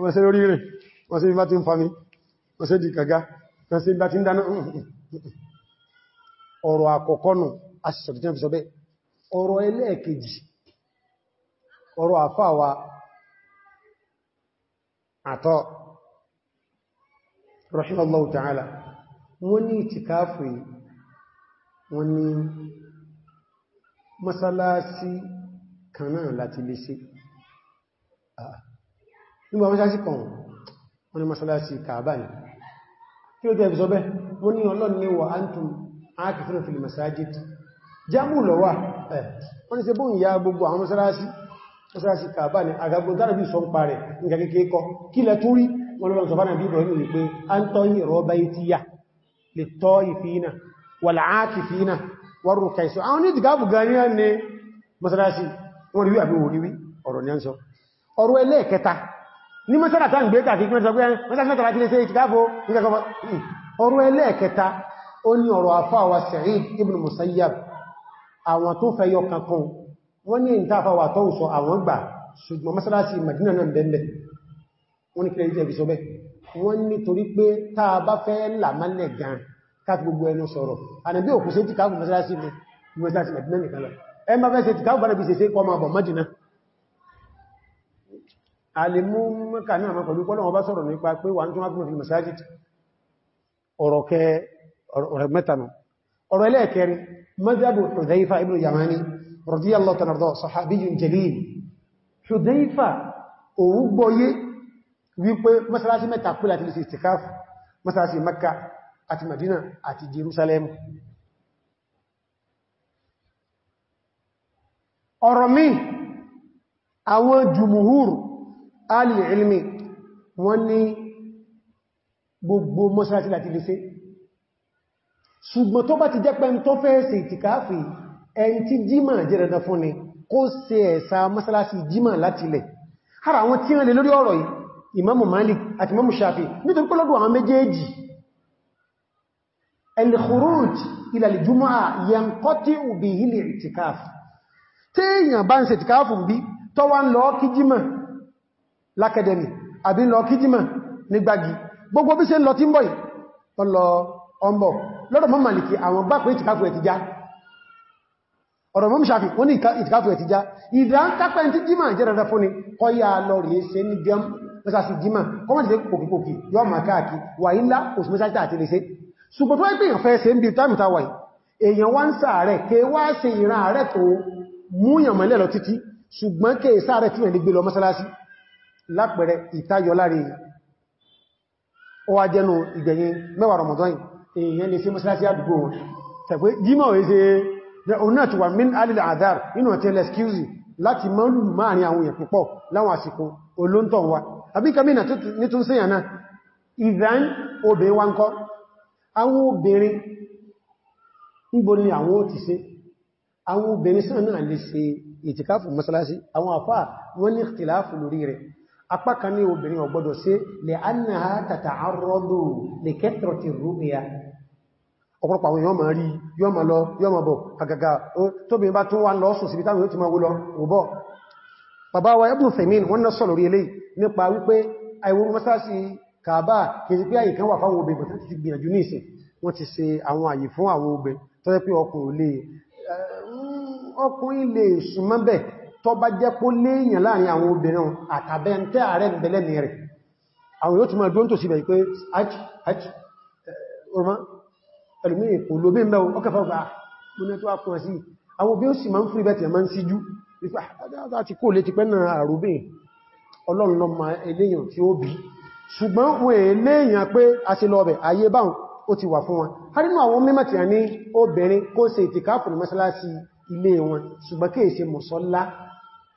wọ́n sí orí rẹ̀ wọ́n sí bá ti ń fami wọ́n sí di kàgá wọ́n sí bá ti ń dáná. Ọ̀rọ̀ àkọ́kọ́ nù aṣìṣọ̀tí ọ̀rọ̀ ẹlẹ́ẹ̀kejì ọ̀rọ̀ àfáwà àtọ́ rahimallahu ta'ala wọ́n ní ìtìkáfù wọ́n ní masalasi kan náà láti lè ṣe nígbà masalasi kan wọ́n ní masalasi kààbà ní kí ó tẹ́ fi sọ bẹ́ wọ́n ní ọlọ́n ní wà antum ákìfún fil masajid jámù lọ wà. Ẹ̀ wọ́n ní ṣe bóhùn ya gbogbo àwọn masalasi masalasi kààbà ní agagbó dára bí sọ ń parẹ̀ nǹkan kéèké kọ. Kí lẹ tún rí? Wọ́n lọ́nà sọfánà bí Ibrahim wípé an tọ́ yìí rọ báyìí tíyà lè tọ́ ìfìnà wàl'ákìfìnà wọ́rù kẹsù àwọn ní ìdìgáàbù ganiyar ní masalasi wọ́n rí àbí wò ríwí ọ̀rọ̀ ní ẹ́nsọ ọ̀rọ̀ ẹlẹ́ẹ̀kẹta ní masalata ń gbé kàkí kí ọ̀rọ̀ ẹlẹ́ẹ̀kẹta ó ní ọ̀rọ̀ afáwà Sa'id ibn Musayyab. Àwọn tó fẹ́ yọ kankan wọ́n ní ìntàfàwà tó sọ àwọn gbà ṣùgbọ́n masalasi Madina náà bẹ̀m̀bẹ̀ wọ́n ní kílẹ̀ ìjẹ́ ìbìsọ́bẹ̀ wọ́n ní torí pé táa bá fẹ́ làmálẹ̀ gan káàkì gbogbo ẹnu sọ̀rọ̀. Ànàbí òkú sí mọ́sálásí ní mọ́sálásí Mẹ́dínà nìkan lọ. Ẹ má fẹ́ nàbí se sí kọ́ máa bọ̀ Mẹ́dínà alìmú mẹ́kà ní àmà pẹ̀lú pọ́lọ́wọ́ bá sọ̀rọ̀ nípa pé wà ń tún ápùn fil masajid. Ọ̀rọ̀ mẹ́tànà ọ̀rọ̀ ẹlẹ́ẹ̀kẹrin madhabu Hudhayfa ibn Yamani radiyallahu ta'ala sahabiyyun jalil. Hudhayfa òun gbọ́yé wípé mọ́sálásí mẹ́ta pílá ti lè ṣe ìtìkáfù mọ́sálásí Makka àti Madina àti Jerusalem alìlmi wọ́n ní gbogbo mọ́sálásí láti lè ṣe. Ṣùgbọ́n tó bá ti jẹ́ pẹ́ tó fẹ́ ṣe ìtìkáfì ẹni tí jímà jẹ́ dandan fún ni kó ṣe ẹ̀sà mọ́sálásí jímà láti lẹ̀. Ara àwọn tí wọ́n lè lórí ọ̀rọ̀ yìí Imamu Malik àti Imamu Shafi nítorí téèyàn bá ń ṣe bí tó wá ń lọ kí jímà lákẹ́dẹ̀mì àbí lọ kí jímà ní gbági. Gbogbo bí ṣe ń lọ tí ń bọ̀ ọlọ ọmọ lọ́dọ̀ mọ́ Málíkì àwọn pé ìtìkáfù ẹ̀ ti já. Ọ̀rọ̀ mọ́ Ṣáfì wọ́n ní ìtìkáfù ẹ̀ ti já. Ìdá ń kápẹ́ tí jímà jẹ́ rẹ̀ fún ni kọ́ yá lọ rí ṣe ní gẹ́m mẹ́sàsì jímà kọ́mọ̀dé pòkìpòkì yọ ma káàkì wà ilá oṣù mẹ́sàtà àti lè ṣe. Ṣùgbọ́n tó ẹgbẹ̀ èèyàn fẹ́ ṣe ń bí táìmìta wà èèyàn wá ń sáàrẹ̀ tí yàn lè gbé lọ mọ́sálásí lápẹẹrẹ ìtayọ láre ó wá jẹ́nu ìgbẹ̀yìn mẹ́wàá Ramadan èèyàn lè ṣe mọ́sálásí àdúgbò wọn. Tẹ̀pẹ́ jímọ̀ wé ṣe ọ̀nà tí wà min alìlẹ̀ àdáàr inú ọ̀tẹ́ lẹ́skúsì láti mọ́lù máàrin àwọn èèyàn púpọ̀ láwọn àsìkò olóntọ̀ wa. Àbí kamínà ní tún síyàn náà ìdán obìnrin wa ń kọ́. Àwọn obìnrin níbo ni àwọn ó ti ṣe? Àwọn obìnrin ìtìkáfù mọ́sálásí àwọn àfáà wọ́n ní ìtìláfù lórí rẹ̀ apá kan ní obìnrin ò gbọdọ̀ ṣe lè annaha tata'arradu li kathrati ru'ya. Ọ̀pọ̀lọpọ̀ àwọn èèyàn máa rí yọ́ ma lọ yọ́ ma bọ̀. Àgàgà tóbi bá tún wá lọ sùn síbi táwọn yóò ti máa wó lọ òbọ̀ bàbá wa Ibn Taymin wọ́n ná sọ̀rọ̀ rí eléyìí nípa wípé àìwòrú ti ti lè tó bá jẹ́ pó léèyàn láàárín àwọn obìnrin àtàbẹ́ntẹ́ ààrẹ ìbẹ̀lẹ́ni rẹ̀. Àwọn yóò ti máa dúró tó síbẹ̀ pé ọmọ ẹlùmí èkó ló bí mẹ́ ọkàfà ọgbà múnẹ́ tó ápùn sí. Àwọn obí ó sì máa ń fún ibẹ̀tì àmá ń síjú. Láti kó lè ti pẹ́ náà àrùbìn ọlọ́run eléyàn tí ó bí. Ṣùgbọ́n wọ́n eléyàn pé a ti lọ bẹ̀ ayé báhùn ó ti wà fún wọn. Harínú àwọn mímọ̀tì à ní obìnrin kó ṣe ìtìkáfù ní mọ́sálásí ilé wọn ṣùgbọ́n kí èsẹ mọ̀sọ́lá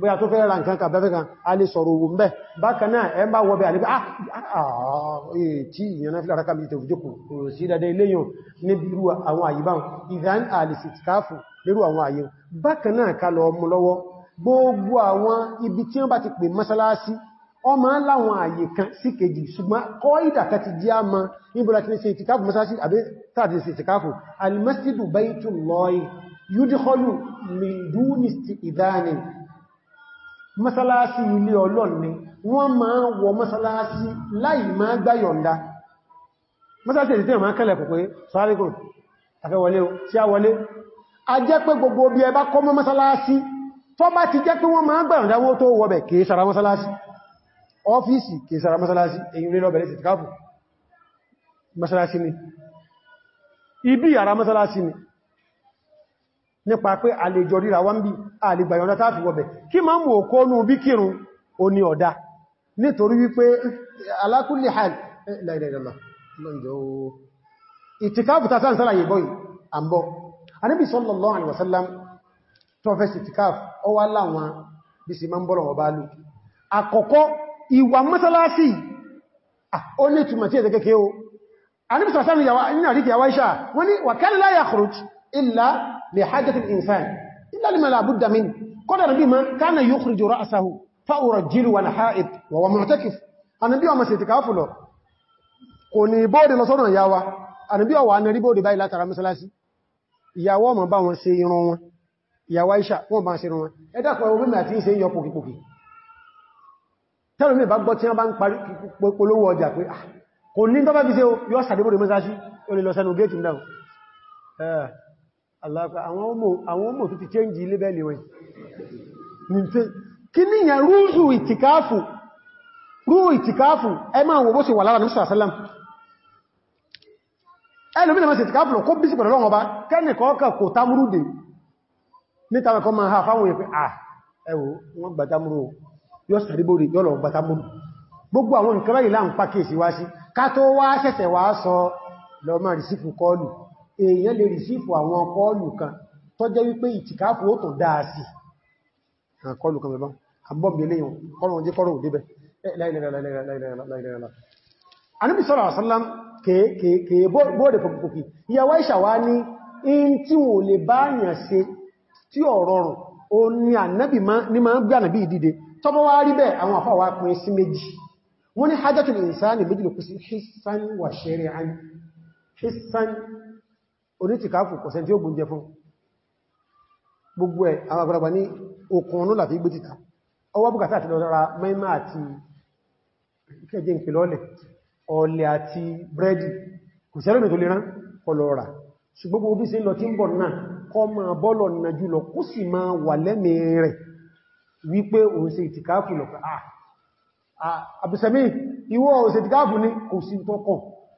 bóyá tó fẹ́ ra nǹkan kàbẹ́fẹ́ kan a lè sọ̀rọ̀ owó bẹ bákan náà ẹ bá wọ́bẹ̀ àlébẹ́ tí ìyànà fílára kàbí tó jókòó kò sí dada iléyàn níbi irú àwọn àyíbáhùn ìdán àlìsìtìkáfù lérú àwọn àyè bákan náà ká lọ mú lọ́wọ́. Gbogbo àwọn ibi tí wọ́n bá ti pè mọ́sálásí ọmọ láwọn àyè ní mọ́sálásí ilé ọlọ́n ni wọ́n máa wọ mọ́sálásí láì máa gbáyọ̀nda mọ́sálásí èdè tí wọ́n máa kẹ́lẹ̀ pẹ̀pẹ́ sọ́ríkùn àfẹ́wọlé sí àwọlé a jẹ́ pé gbogbo bí ẹ bá kọ́ mọ́ mọ́sálásí tó bá ti jẹ́ pé wọ́n máa gbáyọ̀ndáwó tó wọ́bẹ̀ kìí sara mọ́sálásí ni. Ibi yàrá mọ́sálásí ni nípa pé àlejò ríra wọ́n bí àlègbàyànjá tàbí wọ́bẹ̀ kí ń mú òkónú bí kírun o ní ọ̀dá nítorí wípé alákùnlé hàn láìláìlá ìtìkáàfù sallallahu alaihi wasallam tó fẹ́ sí ìtìkáàfù ọ wá láwọn bí sí ma ń bọ́rọ̀ ọba lú àkọ́kọ́ ìwà mọ́sálásí. Ó ní túnmọ̀ tí ẹ̀dẹ̀ kéèké o. Anábì sallallahu لحاجة الإنسان إلا لما لا بد منه قال بما كان يخرج رأسه فأرجل ونحائط وهو معتكف Ànábì ọmọ sí ti káàfù lọ kò ní bóòdì lọ sọ́nà ìyáwá Ànábì ọwà ní rí bóòdì báyìí látara mẹ́sàlásí ìyàwó ọmọ bá wọn ṣe irun wọn ìyàwó Aisha wọ́n bá ṣe irun wọn ẹ̀dàkọ̀ ẹwọ́ mẹ́mẹ́ àti ìṣẹ́ yọ pòkìpòkì tẹ́lùmí bá gbọ́ tí wọ́n bá ń parí polówó ọjà pé kò ní tọ́bá fi ṣe yọ́ sàdébòdì mẹ́sàlásí ó lè lọ sẹ́nu géètì náà àwọn ọmọ tó ti change ilé bẹ́ẹ̀lì wọn kí ní yẹn rúrù ìtìkáàfù. Rúrù ìtìkáàfù. Ẹ máa wò bó ṣe wà lára ní sàásálàm ẹlòmínà máa ṣe ìtìkáàfù lọ kó bí sí pẹ̀lú ọmọ bá kẹ́nì kọ́ọ̀kà kò támúrúdè nítàwẹ̀ kọ́ máa ha fáwọn èpè à ẹwò wọ́n gbàtámúrú yóò sàríbòrì yóò lọ gbàtámúrú gbogbo àwọn èèyàn lè rìsífù àwọn kọlù kan tó jẹ́ wípé ìtìkáfù ó tó dáa sí. Kọlù kan mẹ́bá àbọ́bì eléyàn kọlù jẹ́ kọrù òdébẹ̀ Ànábì sallallahu alaihi wasallam kèé bóòdè pọ̀pọ̀pọ̀ ìyàwó ìṣàwá ní in tí wọ́n lè báyàn ṣe tí ọ̀rọ̀rùn o ní ànábì ní máa ń gbé ànábì ìdíde tọ́bọ́ wá rí bẹ́ẹ̀ àwọn àfáwà pín sí méjì. Wọ́n ní hajjatul insani méjì ló kú sí hissan wa shari'an hissan onítìkáfù kọ̀sẹ̀ tí ó gúnjẹ fún. Gbogbo ẹ̀ àwọn àgbàlagbà ní okùn ọ̀nà láti gbé títà. Ọwọ́ bùkátà àti lọ́ra mẹ́mà àti ìkẹjẹ ìpìlọ́lẹ̀ ọlẹ̀ àti búrẹ́dì. Kò sẹ́lẹ̀ tó lè rán ọlọ́ra ṣùgbọ́n gbogbo bí sí lọ tí ń bọ̀ náà kọ́ ṣe ṣe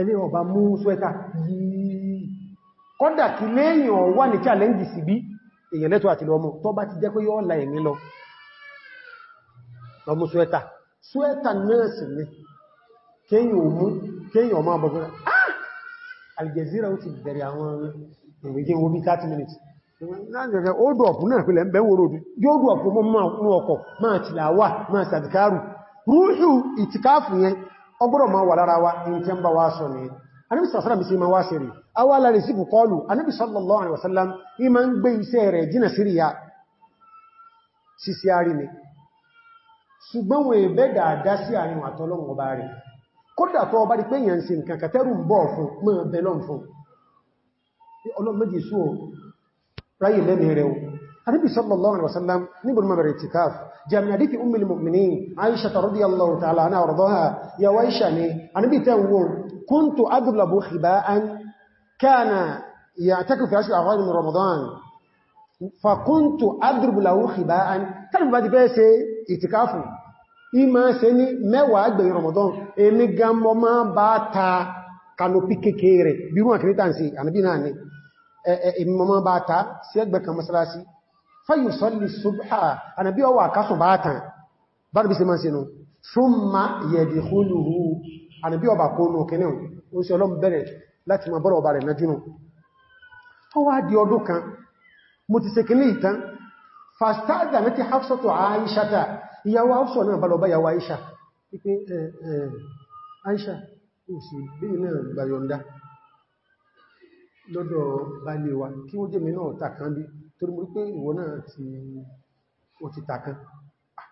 ẹlẹ́ ọba mú swẹ́ta yìí. Kọ́dà kí léèyàn wà ní challenge sí bí èèyàn lẹ́tọ́ àti lọ́mọ tó bá ti jẹ́ pé la ẹ̀mí lọ lọ́mú swẹ́ta swẹ́ta náà sì ní kéyàn òmú kéyàn ọmọ ọmọ Al Jazeera ó ti bẹ̀rẹ̀ àwọn ìrìnjẹ́ wo bí 30 minutes. Ó dùn ọ̀pù náà pẹ̀lẹ̀ ẹ̀bẹ̀ wòrò yóò dùn ọ̀pù mọ́ ọkọ̀ máa tìlàwà máa sàdìkárù rúhù ìtìkáàfù yẹn ọgbọ́rọ̀ ma wà lára wa in tí ń bá wá sọ ní anábi sàásàrà mi sí ma wá sí rí. Awá lárí sí bù kọlù anábi sallallahu alaihi wasallam ní ma ń gbé iṣẹ́ rẹ̀ jìnnà sí ríyà sí sí àrí ni. Ṣùgbọ́n wọ́n ẹ̀bẹ́ dáadáa sí àrin àtọ́lọ́wọ́ rí pé yẹn sí lẹ́mìí rẹ̀ o. Anábi sallallahu alaihi wasallam níbo ni ma bẹ̀rẹ̀ جاء من حديث أم المؤمنين عائشة رضي الله تعالى عنها وارضاها يا ويشاني النبي تنور كنت أضرب خباء كان يعتكف في عشر أغاني من رمضان فكنت أضرب له خباء كان بعد بس اتكاف إما سني مواء بين رمضان إمي قام وما باتا كانوا بكيكيري بيروا كريتانسي النبي ناني إمي ما باتا سيقبك مسلاسي fayusalli subha. Anabi ọwọ́ àkásùn bá tàn bárbí sí máa sínú thumma yadkhuluhu. Anabi ọba kónú kìnnà o. Sí ọlọ́m bẹ̀rẹ̀ láti ma bọ́rọ̀ ọba rẹ̀ nájúnù ó wá di ọdún kan mo ti sekele ìtàn ó sì lọ́dọ̀ bá wa kí ó jẹ́ mi náà tàkán bí torí mú pé ìwọ náà ti wọ́n ti tàkán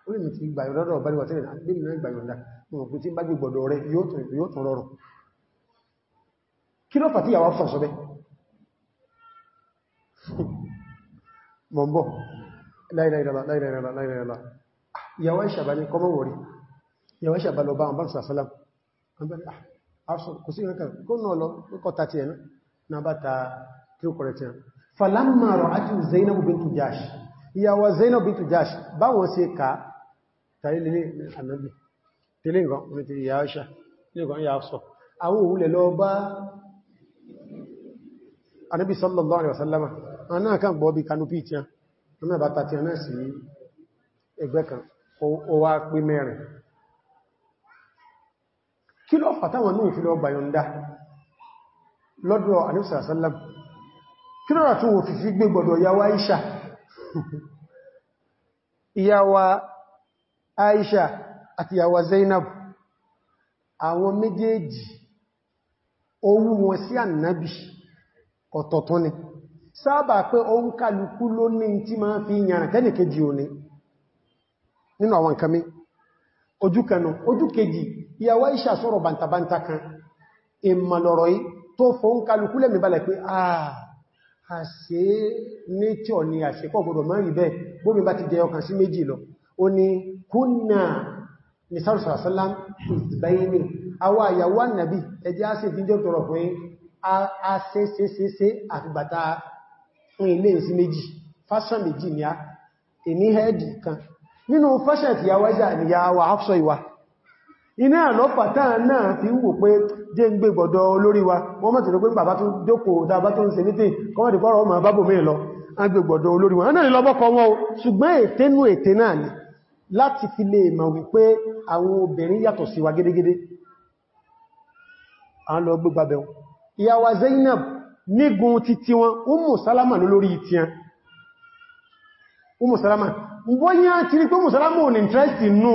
ó lè mi ti gbàyọ̀dọ́dọ̀ bá níwà tẹ́lẹ̀ àgbé mìíràn gbàyọ̀dá mọ̀ pé tí bá gbé gbọ̀dọ̀ rẹ̀ yóò tún rọrùn. Kí ló fàtí ìyàwó sọ̀sọ̀ bẹ́ mọ̀mbọ̀ láìláìlá ìyàwó ìṣàbá ní kọmọ wọ̀rí. Ìyàwó ìṣàbá lọ bá wọn bá sàfẹ́lá kò sí ìrẹ́kà kó náà lọ kọta ti ẹ̀nà na bá ta kí ó kọrẹ̀ tí wọn falamma ra'atu zainab bintu jash ìyàwó zainab bintu jash báwọn ṣe ká tàrí lè ànábì. Tẹ́lẹ̀ nǹkan? Orí ti ìyà ṣá. Nǹkan? Ìyà sọ. Àwọn òwúlẹ̀ lọ bá ànábì sallallahu alaihi wasallama náà kan gbọ́ bí kanúpí tí wọn. Náà bá wọn náà sí ẹgbẹ́ kan. Ó wá kí lọ́rọ̀ tó wò fi fi gbé gbọdọ̀ ìyàwó Aisha? Ìyàwó Aisha àti ìyàwó Zainab. Àwọn méjèèjì owó wọn sí ànábì. Ọ̀tọ̀tọ̀ ni. Sábà pé o ń kálukú ló ní tí máa fi yàrá tẹ́nìkejì òní nínú àwọn nǹkan mi. Ojú kanú ìyàwó Aisha sọ̀rọ̀ bàntàbàntà kan. Ìmọ̀lọ̀rọ̀ yìí tó fọ́ ń kálukú lẹ́mì balẹ̀ pé àà àṣẹ nature ni àṣẹ́kọ̀ gbọdọ̀ máa rí bẹ́ẹ̀. Bóbi bá ti jẹ ọkàn sí méjì lọ o ni kúnnà ní sàrùsàrásálám ìbáyíní àwọ àyàwó ànàbí ẹjẹ́ àṣẹ ìdíjọ́ tọrọ fún àṣẹ́ṣẹ́ṣẹ́ àfìgbàta fún ilé sí méjì. Fashion méjì ni a èní hẹ́ẹ̀dì kan. Nínú fashion ti yàwó ẹjà ni yàwó Hafsa ìwà iná àlọ́pàá náà fi ń wò pé jẹ́ ń gbé gbọ̀dọ̀ olórí wa. Wọ́n mọ̀ tẹ̀lé pé bàbá tó jókòó dábá tó ń ṣe mítí kọmọ̀dé kọ́rọ̀ ọmọ bábò mí lọ. A gbé gbọ̀dọ̀ olórí wọn náà wa a lọ gbé gbàbẹ̀ wọn. Ìyàwó Zainab nígun títí ti rí pé Ummu Salama ò ní interest nú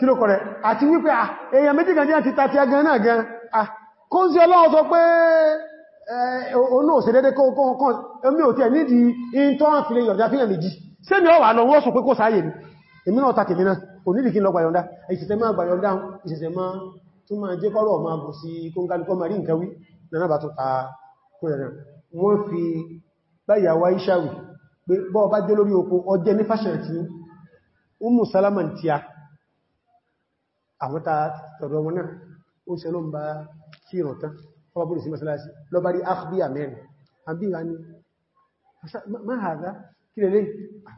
kí ló kọ̀rẹ̀ àti wípé à èèyàn méjì kan jẹ́ ti tàti agan náà gan. À kó ń sí ọlọ́wọ́ sọ pé onú òsè dédé kọ́ọ̀kan èmi ò tí ẹ̀ nídi in tó ń fi lè yọ̀dá fíyàn méjì. Sí mi ọwà lọ sọ pé kó sáyè ní èmi náà tàkì mìíràn nídi kí lọ gbàyọ̀ndá ìṣẹ̀ṣẹ̀ máa gbàyọ̀ndá jẹ́ ta kúrẹ̀rẹ̀ wọ́n fi báyàwó ìṣàwì pé bọ́ bá jẹ́ lórí oko ọjẹ́ ní fásitì tí Ummu Salama tí a àwọn ta tọ̀rọ̀ wọn náà ó ṣe ló ń bá kí ìrọ̀tán ọba búrú sí masalasi lọ bá rí akhbiya mẹ́rin. Àbí wa ni ma hadha kí lè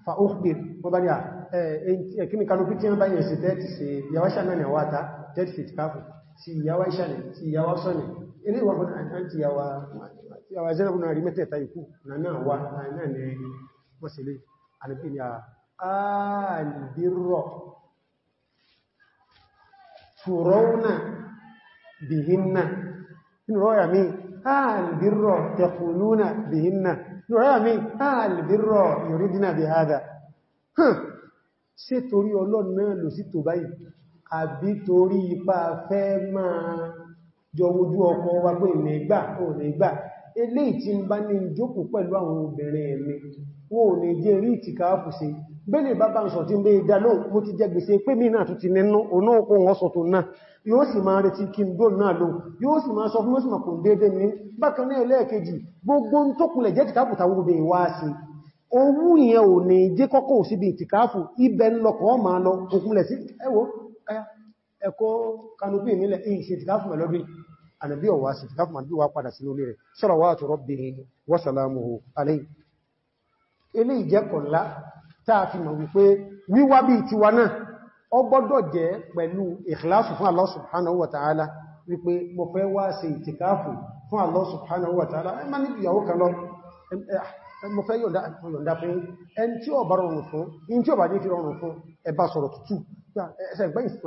fa ukhbir wọ́n bá ní à kíni kanopi tí wọ́n bá yẹ̀ sí tẹ́ẹ̀tì sí yawasha náà ni àwátá tẹ́ẹ̀tì sí tikafu sí yawasha ni sí yawaso ni. Ilé ìwọ̀n fún àti yawa zainabu na rí mẹ́tẹ̀ẹ̀ta náà náà turawna bihinna inú rọ́yà mi albirro taquluna bihinna inú rọ́yà mi albirro yuridina bi hada ṣé torí ọlọ́run náà lò sí tó báyìí? Àbí torí ipa fẹ́ máa jọ ojú ọkọ wa pé nígbà ò nígbà eléyìí tí ń bá ní ìjókòó pẹ̀lú àwọn obìnrin ẹ̀mí wọn ò ní jẹ́ rí ìtìkáàfù sí bẹ́lẹ̀ bá bá ń sọ tí ń bẹ́ ìdá lóò mo ti jẹ gbèsè pé mí náà tún ti nínú ọ̀nà òkú wọn sọ tó náà. Yóò sì máa retí kí n dó náà lóò yóò sì máa sọ fún mọ́sí màkùn dédé ní bákan náà lẹ́ẹ̀kejì gbogbo tó jẹ́ jẹ́ ń wa salamuhu alayhi. Ilé ìjẹ́kọ̀ọ́lá táà fi mọ̀ wípé wíwá bí tiwa náà ọ gbọ́dọ̀ jẹ́ pẹ̀lú ìkìláàsù fún Allah subhanahu wa ta'ala wípé mo fẹ́ wá ṣe ìtìkáàfù fún Allah subhanahu wa ta'ala. Ẹ má ní ìyàwó kan lọ. Mo fẹ́ yọ̀ǹda fún ẹn tí ó bá rọrùn fún in tí ó bá ní fi rọrùn fún ẹ bá sọ̀rọ̀ tútù. Ẹsẹ̀ ìgbẹ́ ìsìnkú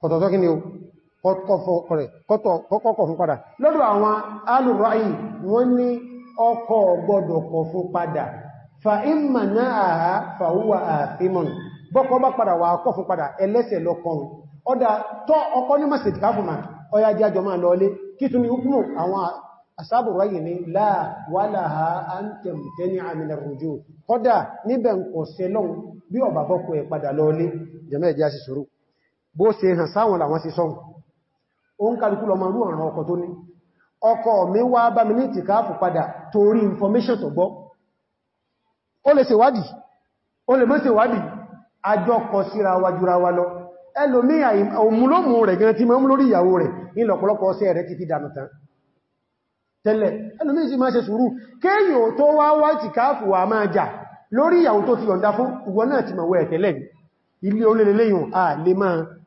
kọ̀tọ̀tọ́ kí ni o kọ́kọ̀ fún padà. Lọ́dọ̀ àwọn alùráyì wọ́n ní ọkọ gbọ́dọ̀ kọ̀ fún padà. Fa imma náà fa huwa àfimọ̀n bọ́kọ́ bá padà wà kọ̀ fún padà ẹlẹ́sẹ̀ sẹ́lọ́un bí ọba bọ́kọ̀ ẹ̀ padà lọlé jẹ́mẹ́ ẹ̀jẹ́ sí sùúrù bó ṣe hàn sáwọn làwọn sí sọ́n o ń kàlùkù lọ máa rú ọ̀ràn ọkọ̀ tó ní. Ọkọ̀ mi wá bá mi ní ìtìkáàfù padà torí information tó gbọ́. Ó lè ṣèwádìí ó lè mọ́ ṣèwádìí àjọ kọ síra wájúra wa lọ. Ẹlòmí òmúlòmù rẹ̀ gan tí mọ́ lórí ìyàwó rẹ̀ ní lọ̀pọ̀lọpọ̀ ọsẹ́ sì máa ṣe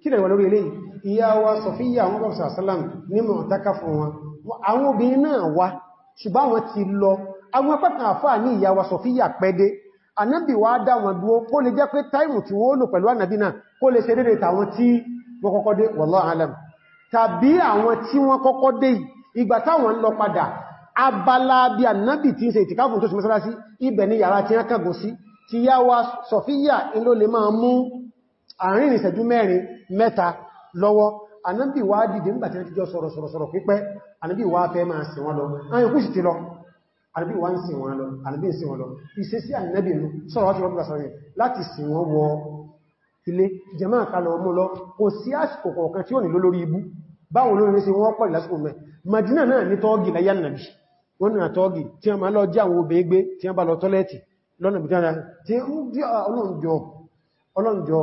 kí lẹ̀wọ̀ lórí eléyìí? Ìyá wa Sọfíyà àwọn bọ̀sà sálàm ní mọ̀ ọ̀táká fún wọn. Àwọn obìnrin náà wá ṣùgbọ́n wọn ti lọ. Àwọn apẹ́kàn àfáà ní ìyàwó sọfíyà pẹ́dé ànábì wá dá wọn dúó kó lè jẹ́ pé táìmù tí wọ́n lò pẹ̀lú ànábì náà kó lè ṣe dédé tàwọn tí wọ́n kọ́kọ́ dé wallahu alam. Tàbí àwọn tí wọ́n kọ́kọ́ dé ìgbà táwọn lọ padà abala bí ànábì tí ń ṣe ìtìkáfún tó sì mọ́sálásí ibẹ̀ ni yàrá tí wọ́n kàgò sí. Ti yàwó sọfíyà ló lè máa mú àárín ìṣẹ́jú mẹ́rin mẹ́ta lọ́wọ́. Ànábì wá dìde nígbà tí wọ́n ti jọ sọ̀rọ̀ sọ̀rọ̀ sọ̀rọ̀ pípẹ́. Ànábì wá fẹ́ máa sìn wọn lọ. Ikú sì ti lọ. Ànábì wá ń sìn wọn lọ. Ànábì ń sìn wọn lọ. Ìṣẹ́ sí ànábì nù. Sọ̀rọ̀ wá ti wọ́n sọ̀rọ̀ láti sìn wọn wọ ilé. Jẹmọ́ àkàlọ̀ ọmọ lọ. Kò sí àsìkò kọ̀ọ̀kan tí ó nílò lórí ibú. Báwọn olórin sí wọ́n pọ̀ lásìkò mẹ́? Madina náà ní tọ́ọ̀gì láyá nàbì wọ́n náà tọ́ọ̀gì tí wọ́n máa lọ jẹ́ àwọn obè gbé tí wọ́n bá lọ tọ́lẹ́tì lọ́nà bìtánà tí ó ń dí ọlọ́njọ́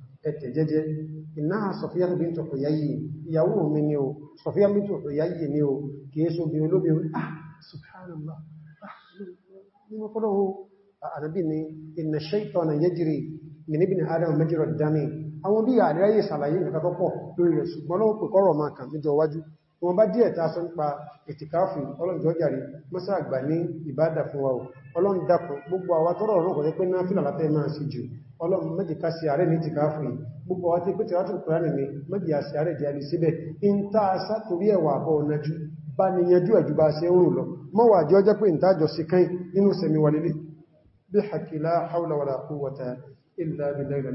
ẹ̀tẹ̀ jẹ́jẹ́. Ìnáà Sọfíyà bíntù Huyayyi ìyàwó mi ni o. Sọfíyà bíntù Huyayyi ni o. Kìí so bí olóbìnrin. Ah subhanallah. Nínú kọ́lọ̀ ànábì ni inna shaytana yajri min ibni Adam majra ad-dami. Àwọn bá díẹ̀ ta sọ nípa ìtìkáfù ọlọ́njọ́ jàrí mọ́sá àgbà ní ìbádà fún wa ọlọ́run dákun gbogbo àwa tọ́rọ̀ ọ̀rọ̀ kọ̀ pé náà fílà látẹ́ máa sí jù ọlọ́run méjì ká sí ààrẹ ní ìtìkáfù yìí gbogbo àwa tí pé tí látún kùránì ní méjì àṣì ààrẹ di alì síbẹ̀. In ta asá torí ẹwà àbọ̀ ọ̀nàjú bá ní yanjú ẹ̀jú bá ṣe ń rùn lọ. Mọ́wà jọ jẹ́ pé ìtajọ sí kan nínú sẹmi wà lílé bí hakila haula wala quwwata illa billahi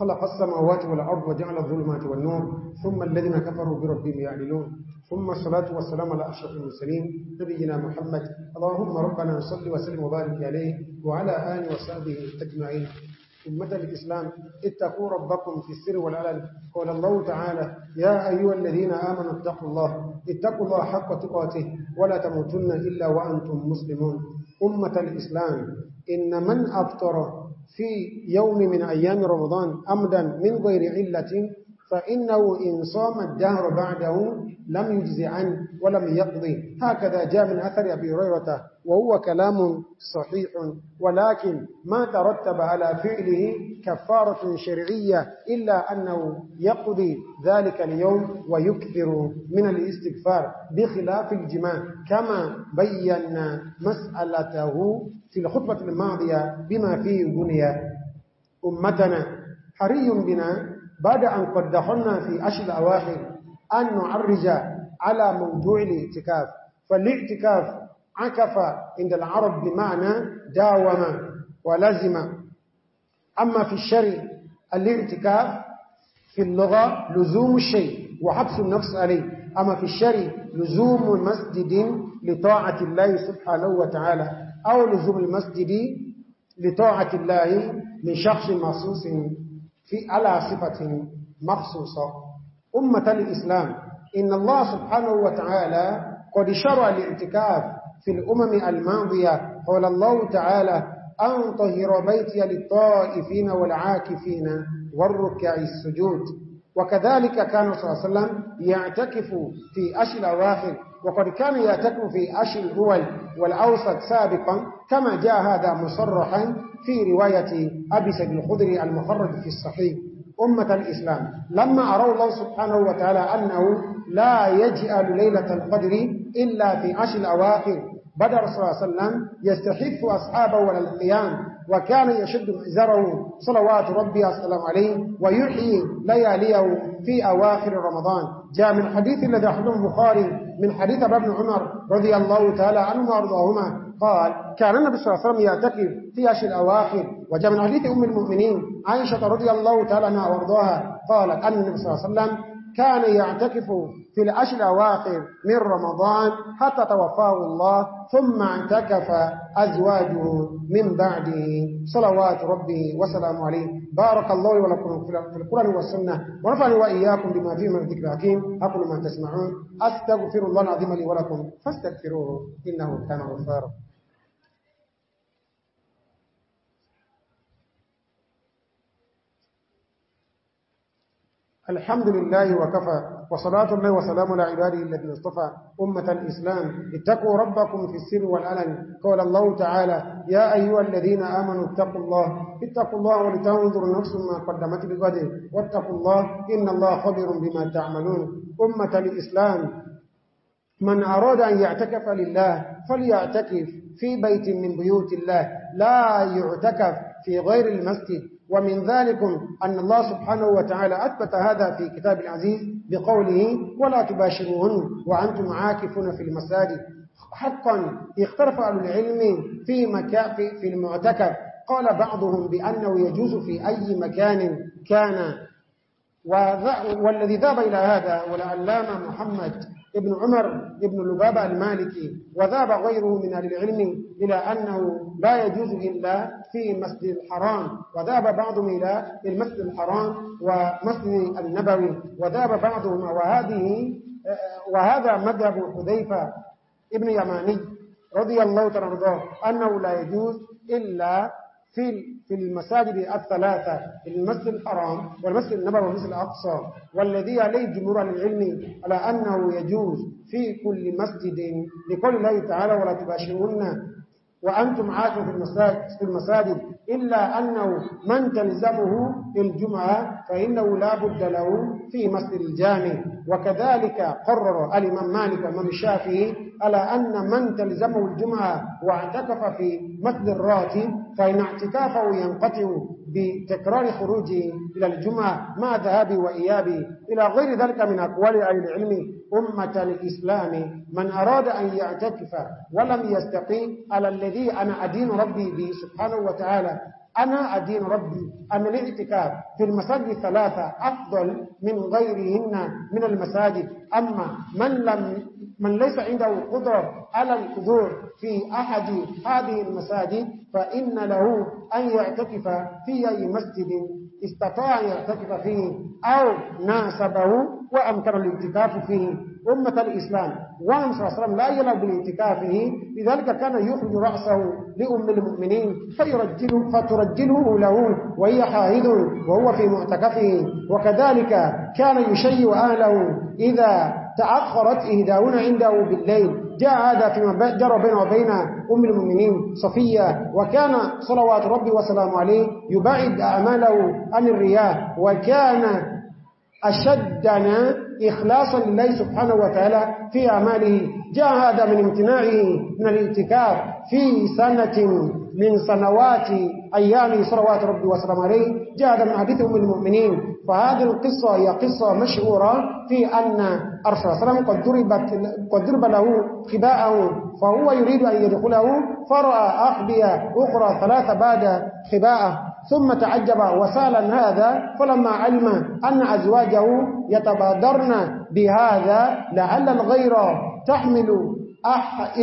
خلق السماوات والأرض وجعل الظلمات والنور ثم الذين كفروا بربهم يعلنون ثم الصلاة والسلام على أشرف المرسلين نبينا محمد. اللهم ربنا صل وسلم وبارك عليه وعلى آله وصحبه أجمعين. أمة الإسلام اتقوا ربكم في السر والعلن. قال الله تعالى يا أيها الذين آمنوا اتقوا الله اتقوا الله حق تقاته ولا تموتن إلا وأنتم مسلمون. أمة الإسلام إن من أفطر في يوم من أيام رمضان أمدا من غير علة فإنه إن صام الدهر بعده لم يجزي عنه ولم يقضي. هكذا جاء من أثر أبي هريرة وهو كلام صحيح ولكن ما ترتب على فعله كفارة شرعية إلا أنه يقضي ذلك اليوم ويكثر من الاستغفار بخلاف الجماع كما بينا مسألته في الخطبة الماضية بما فيه بني أمتنا حري بنا بعد أن قد دخلنا في أشهر الأواخر أن نعرج على موضوع الاعتكاف. فالاعتكاف عكف عند العرب بمعنى داوم ولزم. أما في الشرع الاعتكاف في اللغة لزوم الشيء وحبس النفس عليه. أما في الشرع لزوم مسجد لطاعة الله سبحانه وتعالى. أو لزوم المسجد لطاعة الله من شخص مخصوص في على صفة مخصوصة. أمة الإسلام إن الله سبحانه وتعالى قد شرع الاعتكاف في الأمم الماضية. قال الله تعالى أن طهر بيتي للطائفين والعاكفين والركع السجود. وكذلك كان صلى الله عليه وسلم يعتكف في أشي الأواخر وقد كان يعتكف في أشي الأول والأوسط سابقا كما جاء هذا مصرحا في رواية أبي سيد الخدري المخرج في الصحيح. أمة الإسلام لما أروا الله سبحانه وتعالى أنه لا يجعل ليلة القدر إلا في عشر الأواخر بدأ رسول الله صلى الله عليه وسلم يستحث أصحابه على القيام وكان يشد مئزره صلوات ربي السلام عليه ويحيي لياليه في أواخر رمضان. جاء من حديث الذي أخذه البخاري من حديث ابن عمر رضي الله تعالى عنه وأرضاهما. قال كان النبي صلى الله عليه وسلم يعتكف في أشهر الأواخر. وجاء من حديث أم المؤمنين عائشة رضي الله تعالى عنها وأرضاها. قالت أن النبي صلى الله عليه وسلم كان يعتكف في العشر الأواخر من رمضان حتى توفاه الله ثم اعتكف أزواجه من بعده. صلوات ربي وسلام عليه. بارك الله ولكم في القرآن والسنة. ونفعني وإياكم بما فيه من الذكر الحكيم. أقول ما تسمعون. أستغفر الله العظيم لي ولكم. فاستغفروه. إنه كان غفارا الحمد لله وكفى وصلاة الله وسلام على عباده الذين اصطفى أمة الإسلام. اتقوا ربكم في السر والعلن. قال الله تعالى يا أيها الذين آمنوا اتقوا الله. اتقوا الله ولتنظر نفس ما قدمت بغد. واتقوا الله إن الله خبر بما تعملون. أمة الإسلام من أراد أن يعتكف لله فليعتكف في بيت من بيوت الله. لا يعتكف في غير المسجد. ومن ذلك أن الله سبحانه وتعالى أثبت هذا في كتاب العزيز بقوله ولا تباشروهن وأنتم عاكفون في المساجد. حقا اختلف أهل العلم في, مكان في, المعتكف. قال بعضهم بأنه يجوز في أي مكان كان. والذي ذهب إلى هذا والعلامة محمد ابن عمر ابن لبابة المالكي وذهب غيره من أهل العلم إلى أنه لا يجوز إلا في مسجد الحرام. وذهب بعضهم إلى المسجد الحرام ومسجد النبوي. وذهب بعضهم وهذه وهذا مذهب حذيفة ابن يماني رضي الله تعالى أنه لا يجوز إلا في في المساجد الثلاثة المسجد الحرام والمسجد النبوي والمسجد الأقصى والذي عليه جمهور العلم على أنه يجوز في كل مسجد لقول الله تعالى ولا تباشرون وأنتم المساجد, في المساجد إلا أنه من تلزمه الجمعة فإنه لا بد له في مسجد الجامع. وكذلك قرر الإمام مالك ومن الشافعي على أن من تلزمه الجمعة واعتكف في مسجد الراتب فإن اعتكافه ينقطع بتكرار خروجه إلى الجمعة مع ذهابه وإيابه. إلى غير ذلك من أقوال أهل العلم أمة الإسلام من أراد أن يعتكف ولم يستقيم على الذي أنا أدين ربي به سبحانه وتعالى. أنا أدين ربي. أن الاعتكاف في المساجد الثلاثة أفضل من غيرهن من المساجد. أما من لم من ليس عنده قدرة على الحضور في أحد هذه المساجد فإن له أن يعتكف في أي مسجد استطاع يعتكف فيه أو ناسبه وأمكن الاعتكاف فيه. أمة الإسلام وأن صلى الله عليه وسلم لا يلعب باعتكافه لذلك كان يخرج رأسه لأم المؤمنين فيرجله فترجله له وهي حاهد وهو في معتكفه. وكذلك كان يشيء أهله إذا تأخرت إهداؤنا عنده بالليل. جاء هذا فيما جرى بينه وبين أم المؤمنين صفية وكان صلوات ربي وسلام عليه يبعد أعماله عن الرياء وكان أشدنا إخلاصا لله سبحانه وتعالى في أعماله. جاء هذا من امتناعه من الاتكاف في سنة من سنوات أيام صلوات ربي وسلام عليه. جاء هذا من حديث أم المؤمنين فهذه القصة هي قصة مشهورة في أن أرسل سلام قد, قد ضرب له خباءه فهو يريد أن يدخله فرأى أخبية أخرى ثلاثة بعد خباءه ثم تعجب وسالا هذا فلما علم أن أزواجه يتبادرن بهذا لعل الغير تحمل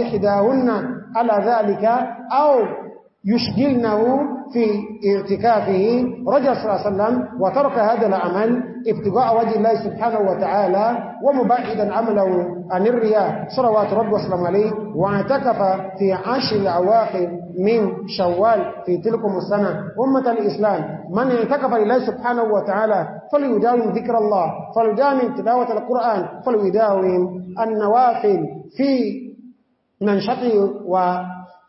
إحداهن على ذلك أو يشغلنه في اعتكافه رجع صلى الله عليه وسلم وترك هذا العمل ابتغاء وجه الله سبحانه وتعالى ومبعدا عمله عن الرياء صلوات رب وسلم عليه. واعتكف في عشر أواخر من شوال في تلكم السنة. أمة الإسلام من اعتكف لله سبحانه وتعالى فليداوم ذكر الله فليداوم تلاوة القرآن فليداوم النوافل في منشطه و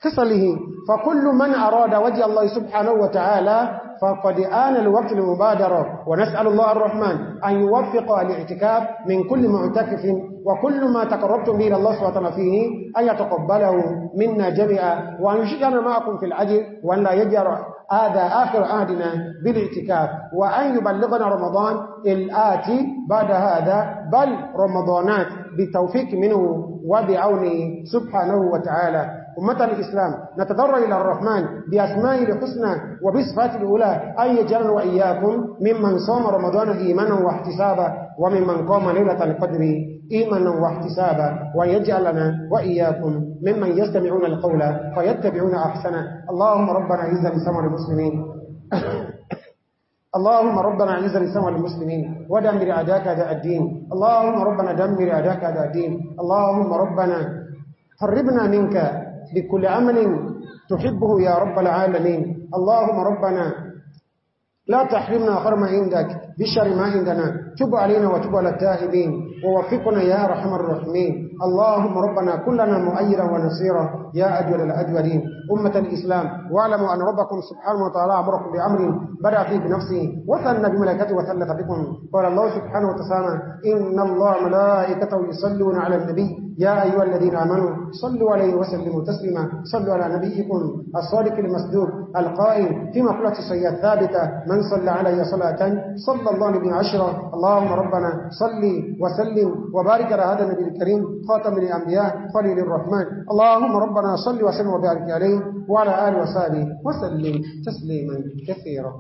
كصله فكل من أراد وجه الله سبحانه وتعالى فقد آن الوقت المبادرة ونسأل الله الرحمن أن يوفق الاعتكاف من كل معتكف وكل ما تقربتم به إلى الله سبحانه وتعالى فيه أن يتقبله منا جميعا. وأن يشجعنا معكم في العجل وأن لا يجر هذا آخر عهدنا بالاعتكاف. وأن يبلغنا رمضان الآتي بعد هذا بل رمضانات بتوفيق منه وبعونه سبحانه وتعالى. أمة الإسلام نتضرر إلى الرحمن بأسمائه الحسنى وبصفات الأولى. أن يجعلنا وإياكم ممن صام رمضان إيمانا واحتسابا وممن قام ليلة القدر إيمانا واحتسابا. ويجعلنا وإياكم ممن يستمعون القول فيتبعون أحسنه. اللهم ربنا عز لسمع المسلمين اللهم ربنا عز لسوى المسلمين ودمر أعداءك أداء الدين. اللهم ربنا دمر أعداءك أداء الدين. اللهم ربنا قربنا منك. بكل عمل تحبه يا رب العالمين اللهم ربنا لا تحرمنا خير ما عندك بشر ما عندنا تب علينا وتب على التائبين ووفقنا يا رحم الرحمين اللهم ربنا كلنا مؤيرا ونصيرا يا أجود الأجودين. أمة الإسلام واعلموا أن ربكم سبحانه وتعالى أمركم بأمر بدأ فيه بنفسه. وثنى بملائكته وثلث بكم. قال الله سبحانه وتعالى إن الله ملائكته يصلون على النبي. يا أيها الذين آمنوا صلوا عليه وسلموا تسليما. صلوا على نبيكم الصادق المسدود القائم في مقلة السيئة ثابتة من صلى عليه صلاة صلى الله عليه عشرة اللهم ربنا صلي وسلم وبارك على هذا النبي الكريم خاتم الأنبياء خليل الرحمن. اللهم ربنا صلي وسلم وبارك عليه وعلى آله وصحبه وسلم تسليما كثيرا.